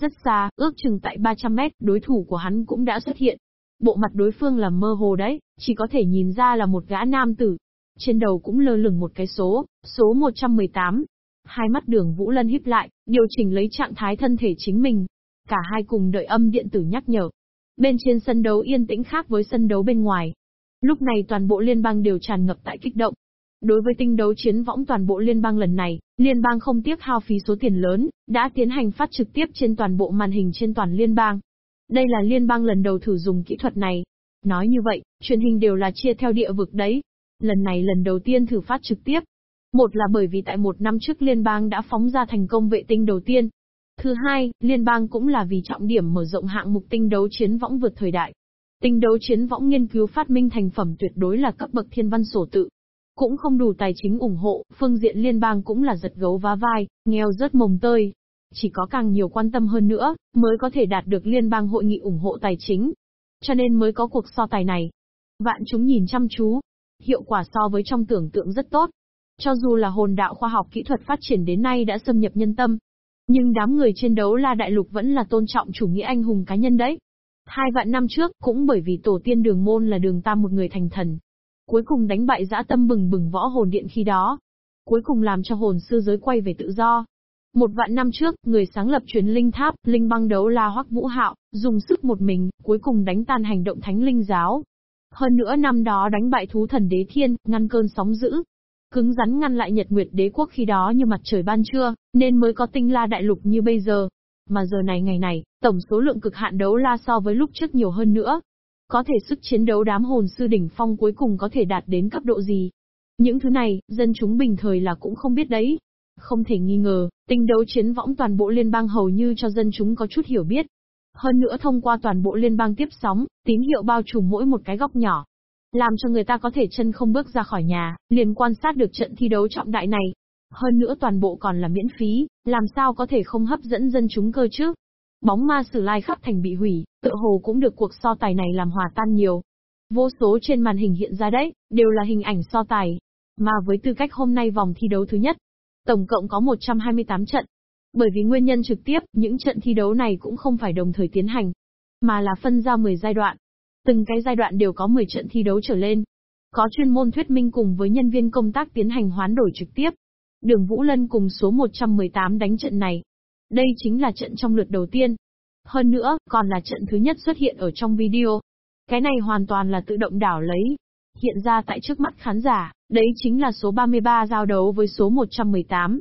Rất xa, ước chừng tại 300 mét, đối thủ của hắn cũng đã xuất hiện. Bộ mặt đối phương là mơ hồ đấy, chỉ có thể nhìn ra là một gã nam tử, trên đầu cũng lơ lửng một cái số, số 118. Hai mắt đường Vũ Lân híp lại, điều chỉnh lấy trạng thái thân thể chính mình. Cả hai cùng đợi âm điện tử nhắc nhở. Bên trên sân đấu yên tĩnh khác với sân đấu bên ngoài. Lúc này toàn bộ liên bang đều tràn ngập tại kích động. Đối với tinh đấu chiến võng toàn bộ liên bang lần này, liên bang không tiếc hao phí số tiền lớn, đã tiến hành phát trực tiếp trên toàn bộ màn hình trên toàn liên bang. Đây là liên bang lần đầu thử dùng kỹ thuật này. Nói như vậy, truyền hình đều là chia theo địa vực đấy, Lần này lần đầu tiên thử phát trực tiếp. Một là bởi vì tại một năm trước liên bang đã phóng ra thành công vệ tinh đầu tiên. Thứ hai, liên bang cũng là vì trọng điểm mở rộng hạng mục tinh đấu chiến võng vượt thời đại. Tinh đấu chiến võng nghiên cứu phát minh thành phẩm tuyệt đối là cấp bậc thiên văn sổ tự. Cũng không đủ tài chính ủng hộ, phương diện liên bang cũng là giật gấu vá vai, nghèo rớt mồng tơi. Chỉ có càng nhiều quan tâm hơn nữa, mới có thể đạt được liên bang hội nghị ủng hộ tài chính. Cho nên mới có cuộc so tài này. Vạn chúng nhìn chăm chú, hiệu quả so với trong tưởng tượng rất tốt. Cho dù là hồn đạo khoa học kỹ thuật phát triển đến nay đã xâm nhập nhân tâm, nhưng đám người trên đấu la đại lục vẫn là tôn trọng chủ nghĩa anh hùng cá nhân đấy. Hai vạn năm trước, cũng bởi vì tổ tiên đường môn là đường tam một người thành thần. Cuối cùng đánh bại dã tâm bừng bừng võ hồn điện khi đó. Cuối cùng làm cho hồn sư giới quay về tự do. Một vạn năm trước, người sáng lập truyền linh tháp, linh băng đấu la hoắc vũ hạo, dùng sức một mình, cuối cùng đánh tan hành động thánh linh giáo, hơn nữa năm đó đánh bại thú thần đế thiên, ngăn cơn sóng dữ. Cứng rắn ngăn lại Nhật Nguyệt đế quốc khi đó như mặt trời ban trưa, nên mới có tinh la đại lục như bây giờ. Mà giờ này ngày này, tổng số lượng cực hạn đấu la so với lúc trước nhiều hơn nữa. Có thể sức chiến đấu đám hồn sư đỉnh phong cuối cùng có thể đạt đến cấp độ gì. Những thứ này, dân chúng bình thời là cũng không biết đấy. Không thể nghi ngờ, tinh đấu chiến võng toàn bộ liên bang hầu như cho dân chúng có chút hiểu biết. Hơn nữa thông qua toàn bộ liên bang tiếp sóng, tín hiệu bao trùm mỗi một cái góc nhỏ. Làm cho người ta có thể chân không bước ra khỏi nhà, liền quan sát được trận thi đấu trọng đại này. Hơn nữa toàn bộ còn là miễn phí, làm sao có thể không hấp dẫn dân chúng cơ chứ? Bóng ma sử lai khắp thành bị hủy, tự hồ cũng được cuộc so tài này làm hòa tan nhiều. Vô số trên màn hình hiện ra đấy, đều là hình ảnh so tài. Mà với tư cách hôm nay vòng thi đấu thứ nhất, tổng cộng có 128 trận, bởi vì nguyên nhân trực tiếp, những trận thi đấu này cũng không phải đồng thời tiến hành, mà là phân ra 10 giai đoạn. Từng cái giai đoạn đều có 10 trận thi đấu trở lên. Có chuyên môn thuyết minh cùng với nhân viên công tác tiến hành hoán đổi trực tiếp. Đường Vũ Lân cùng số 118 đánh trận này. Đây chính là trận trong lượt đầu tiên. Hơn nữa, còn là trận thứ nhất xuất hiện ở trong video. Cái này hoàn toàn là tự động đảo lấy. Hiện ra tại trước mắt khán giả, đấy chính là số 33 giao đấu với số 118.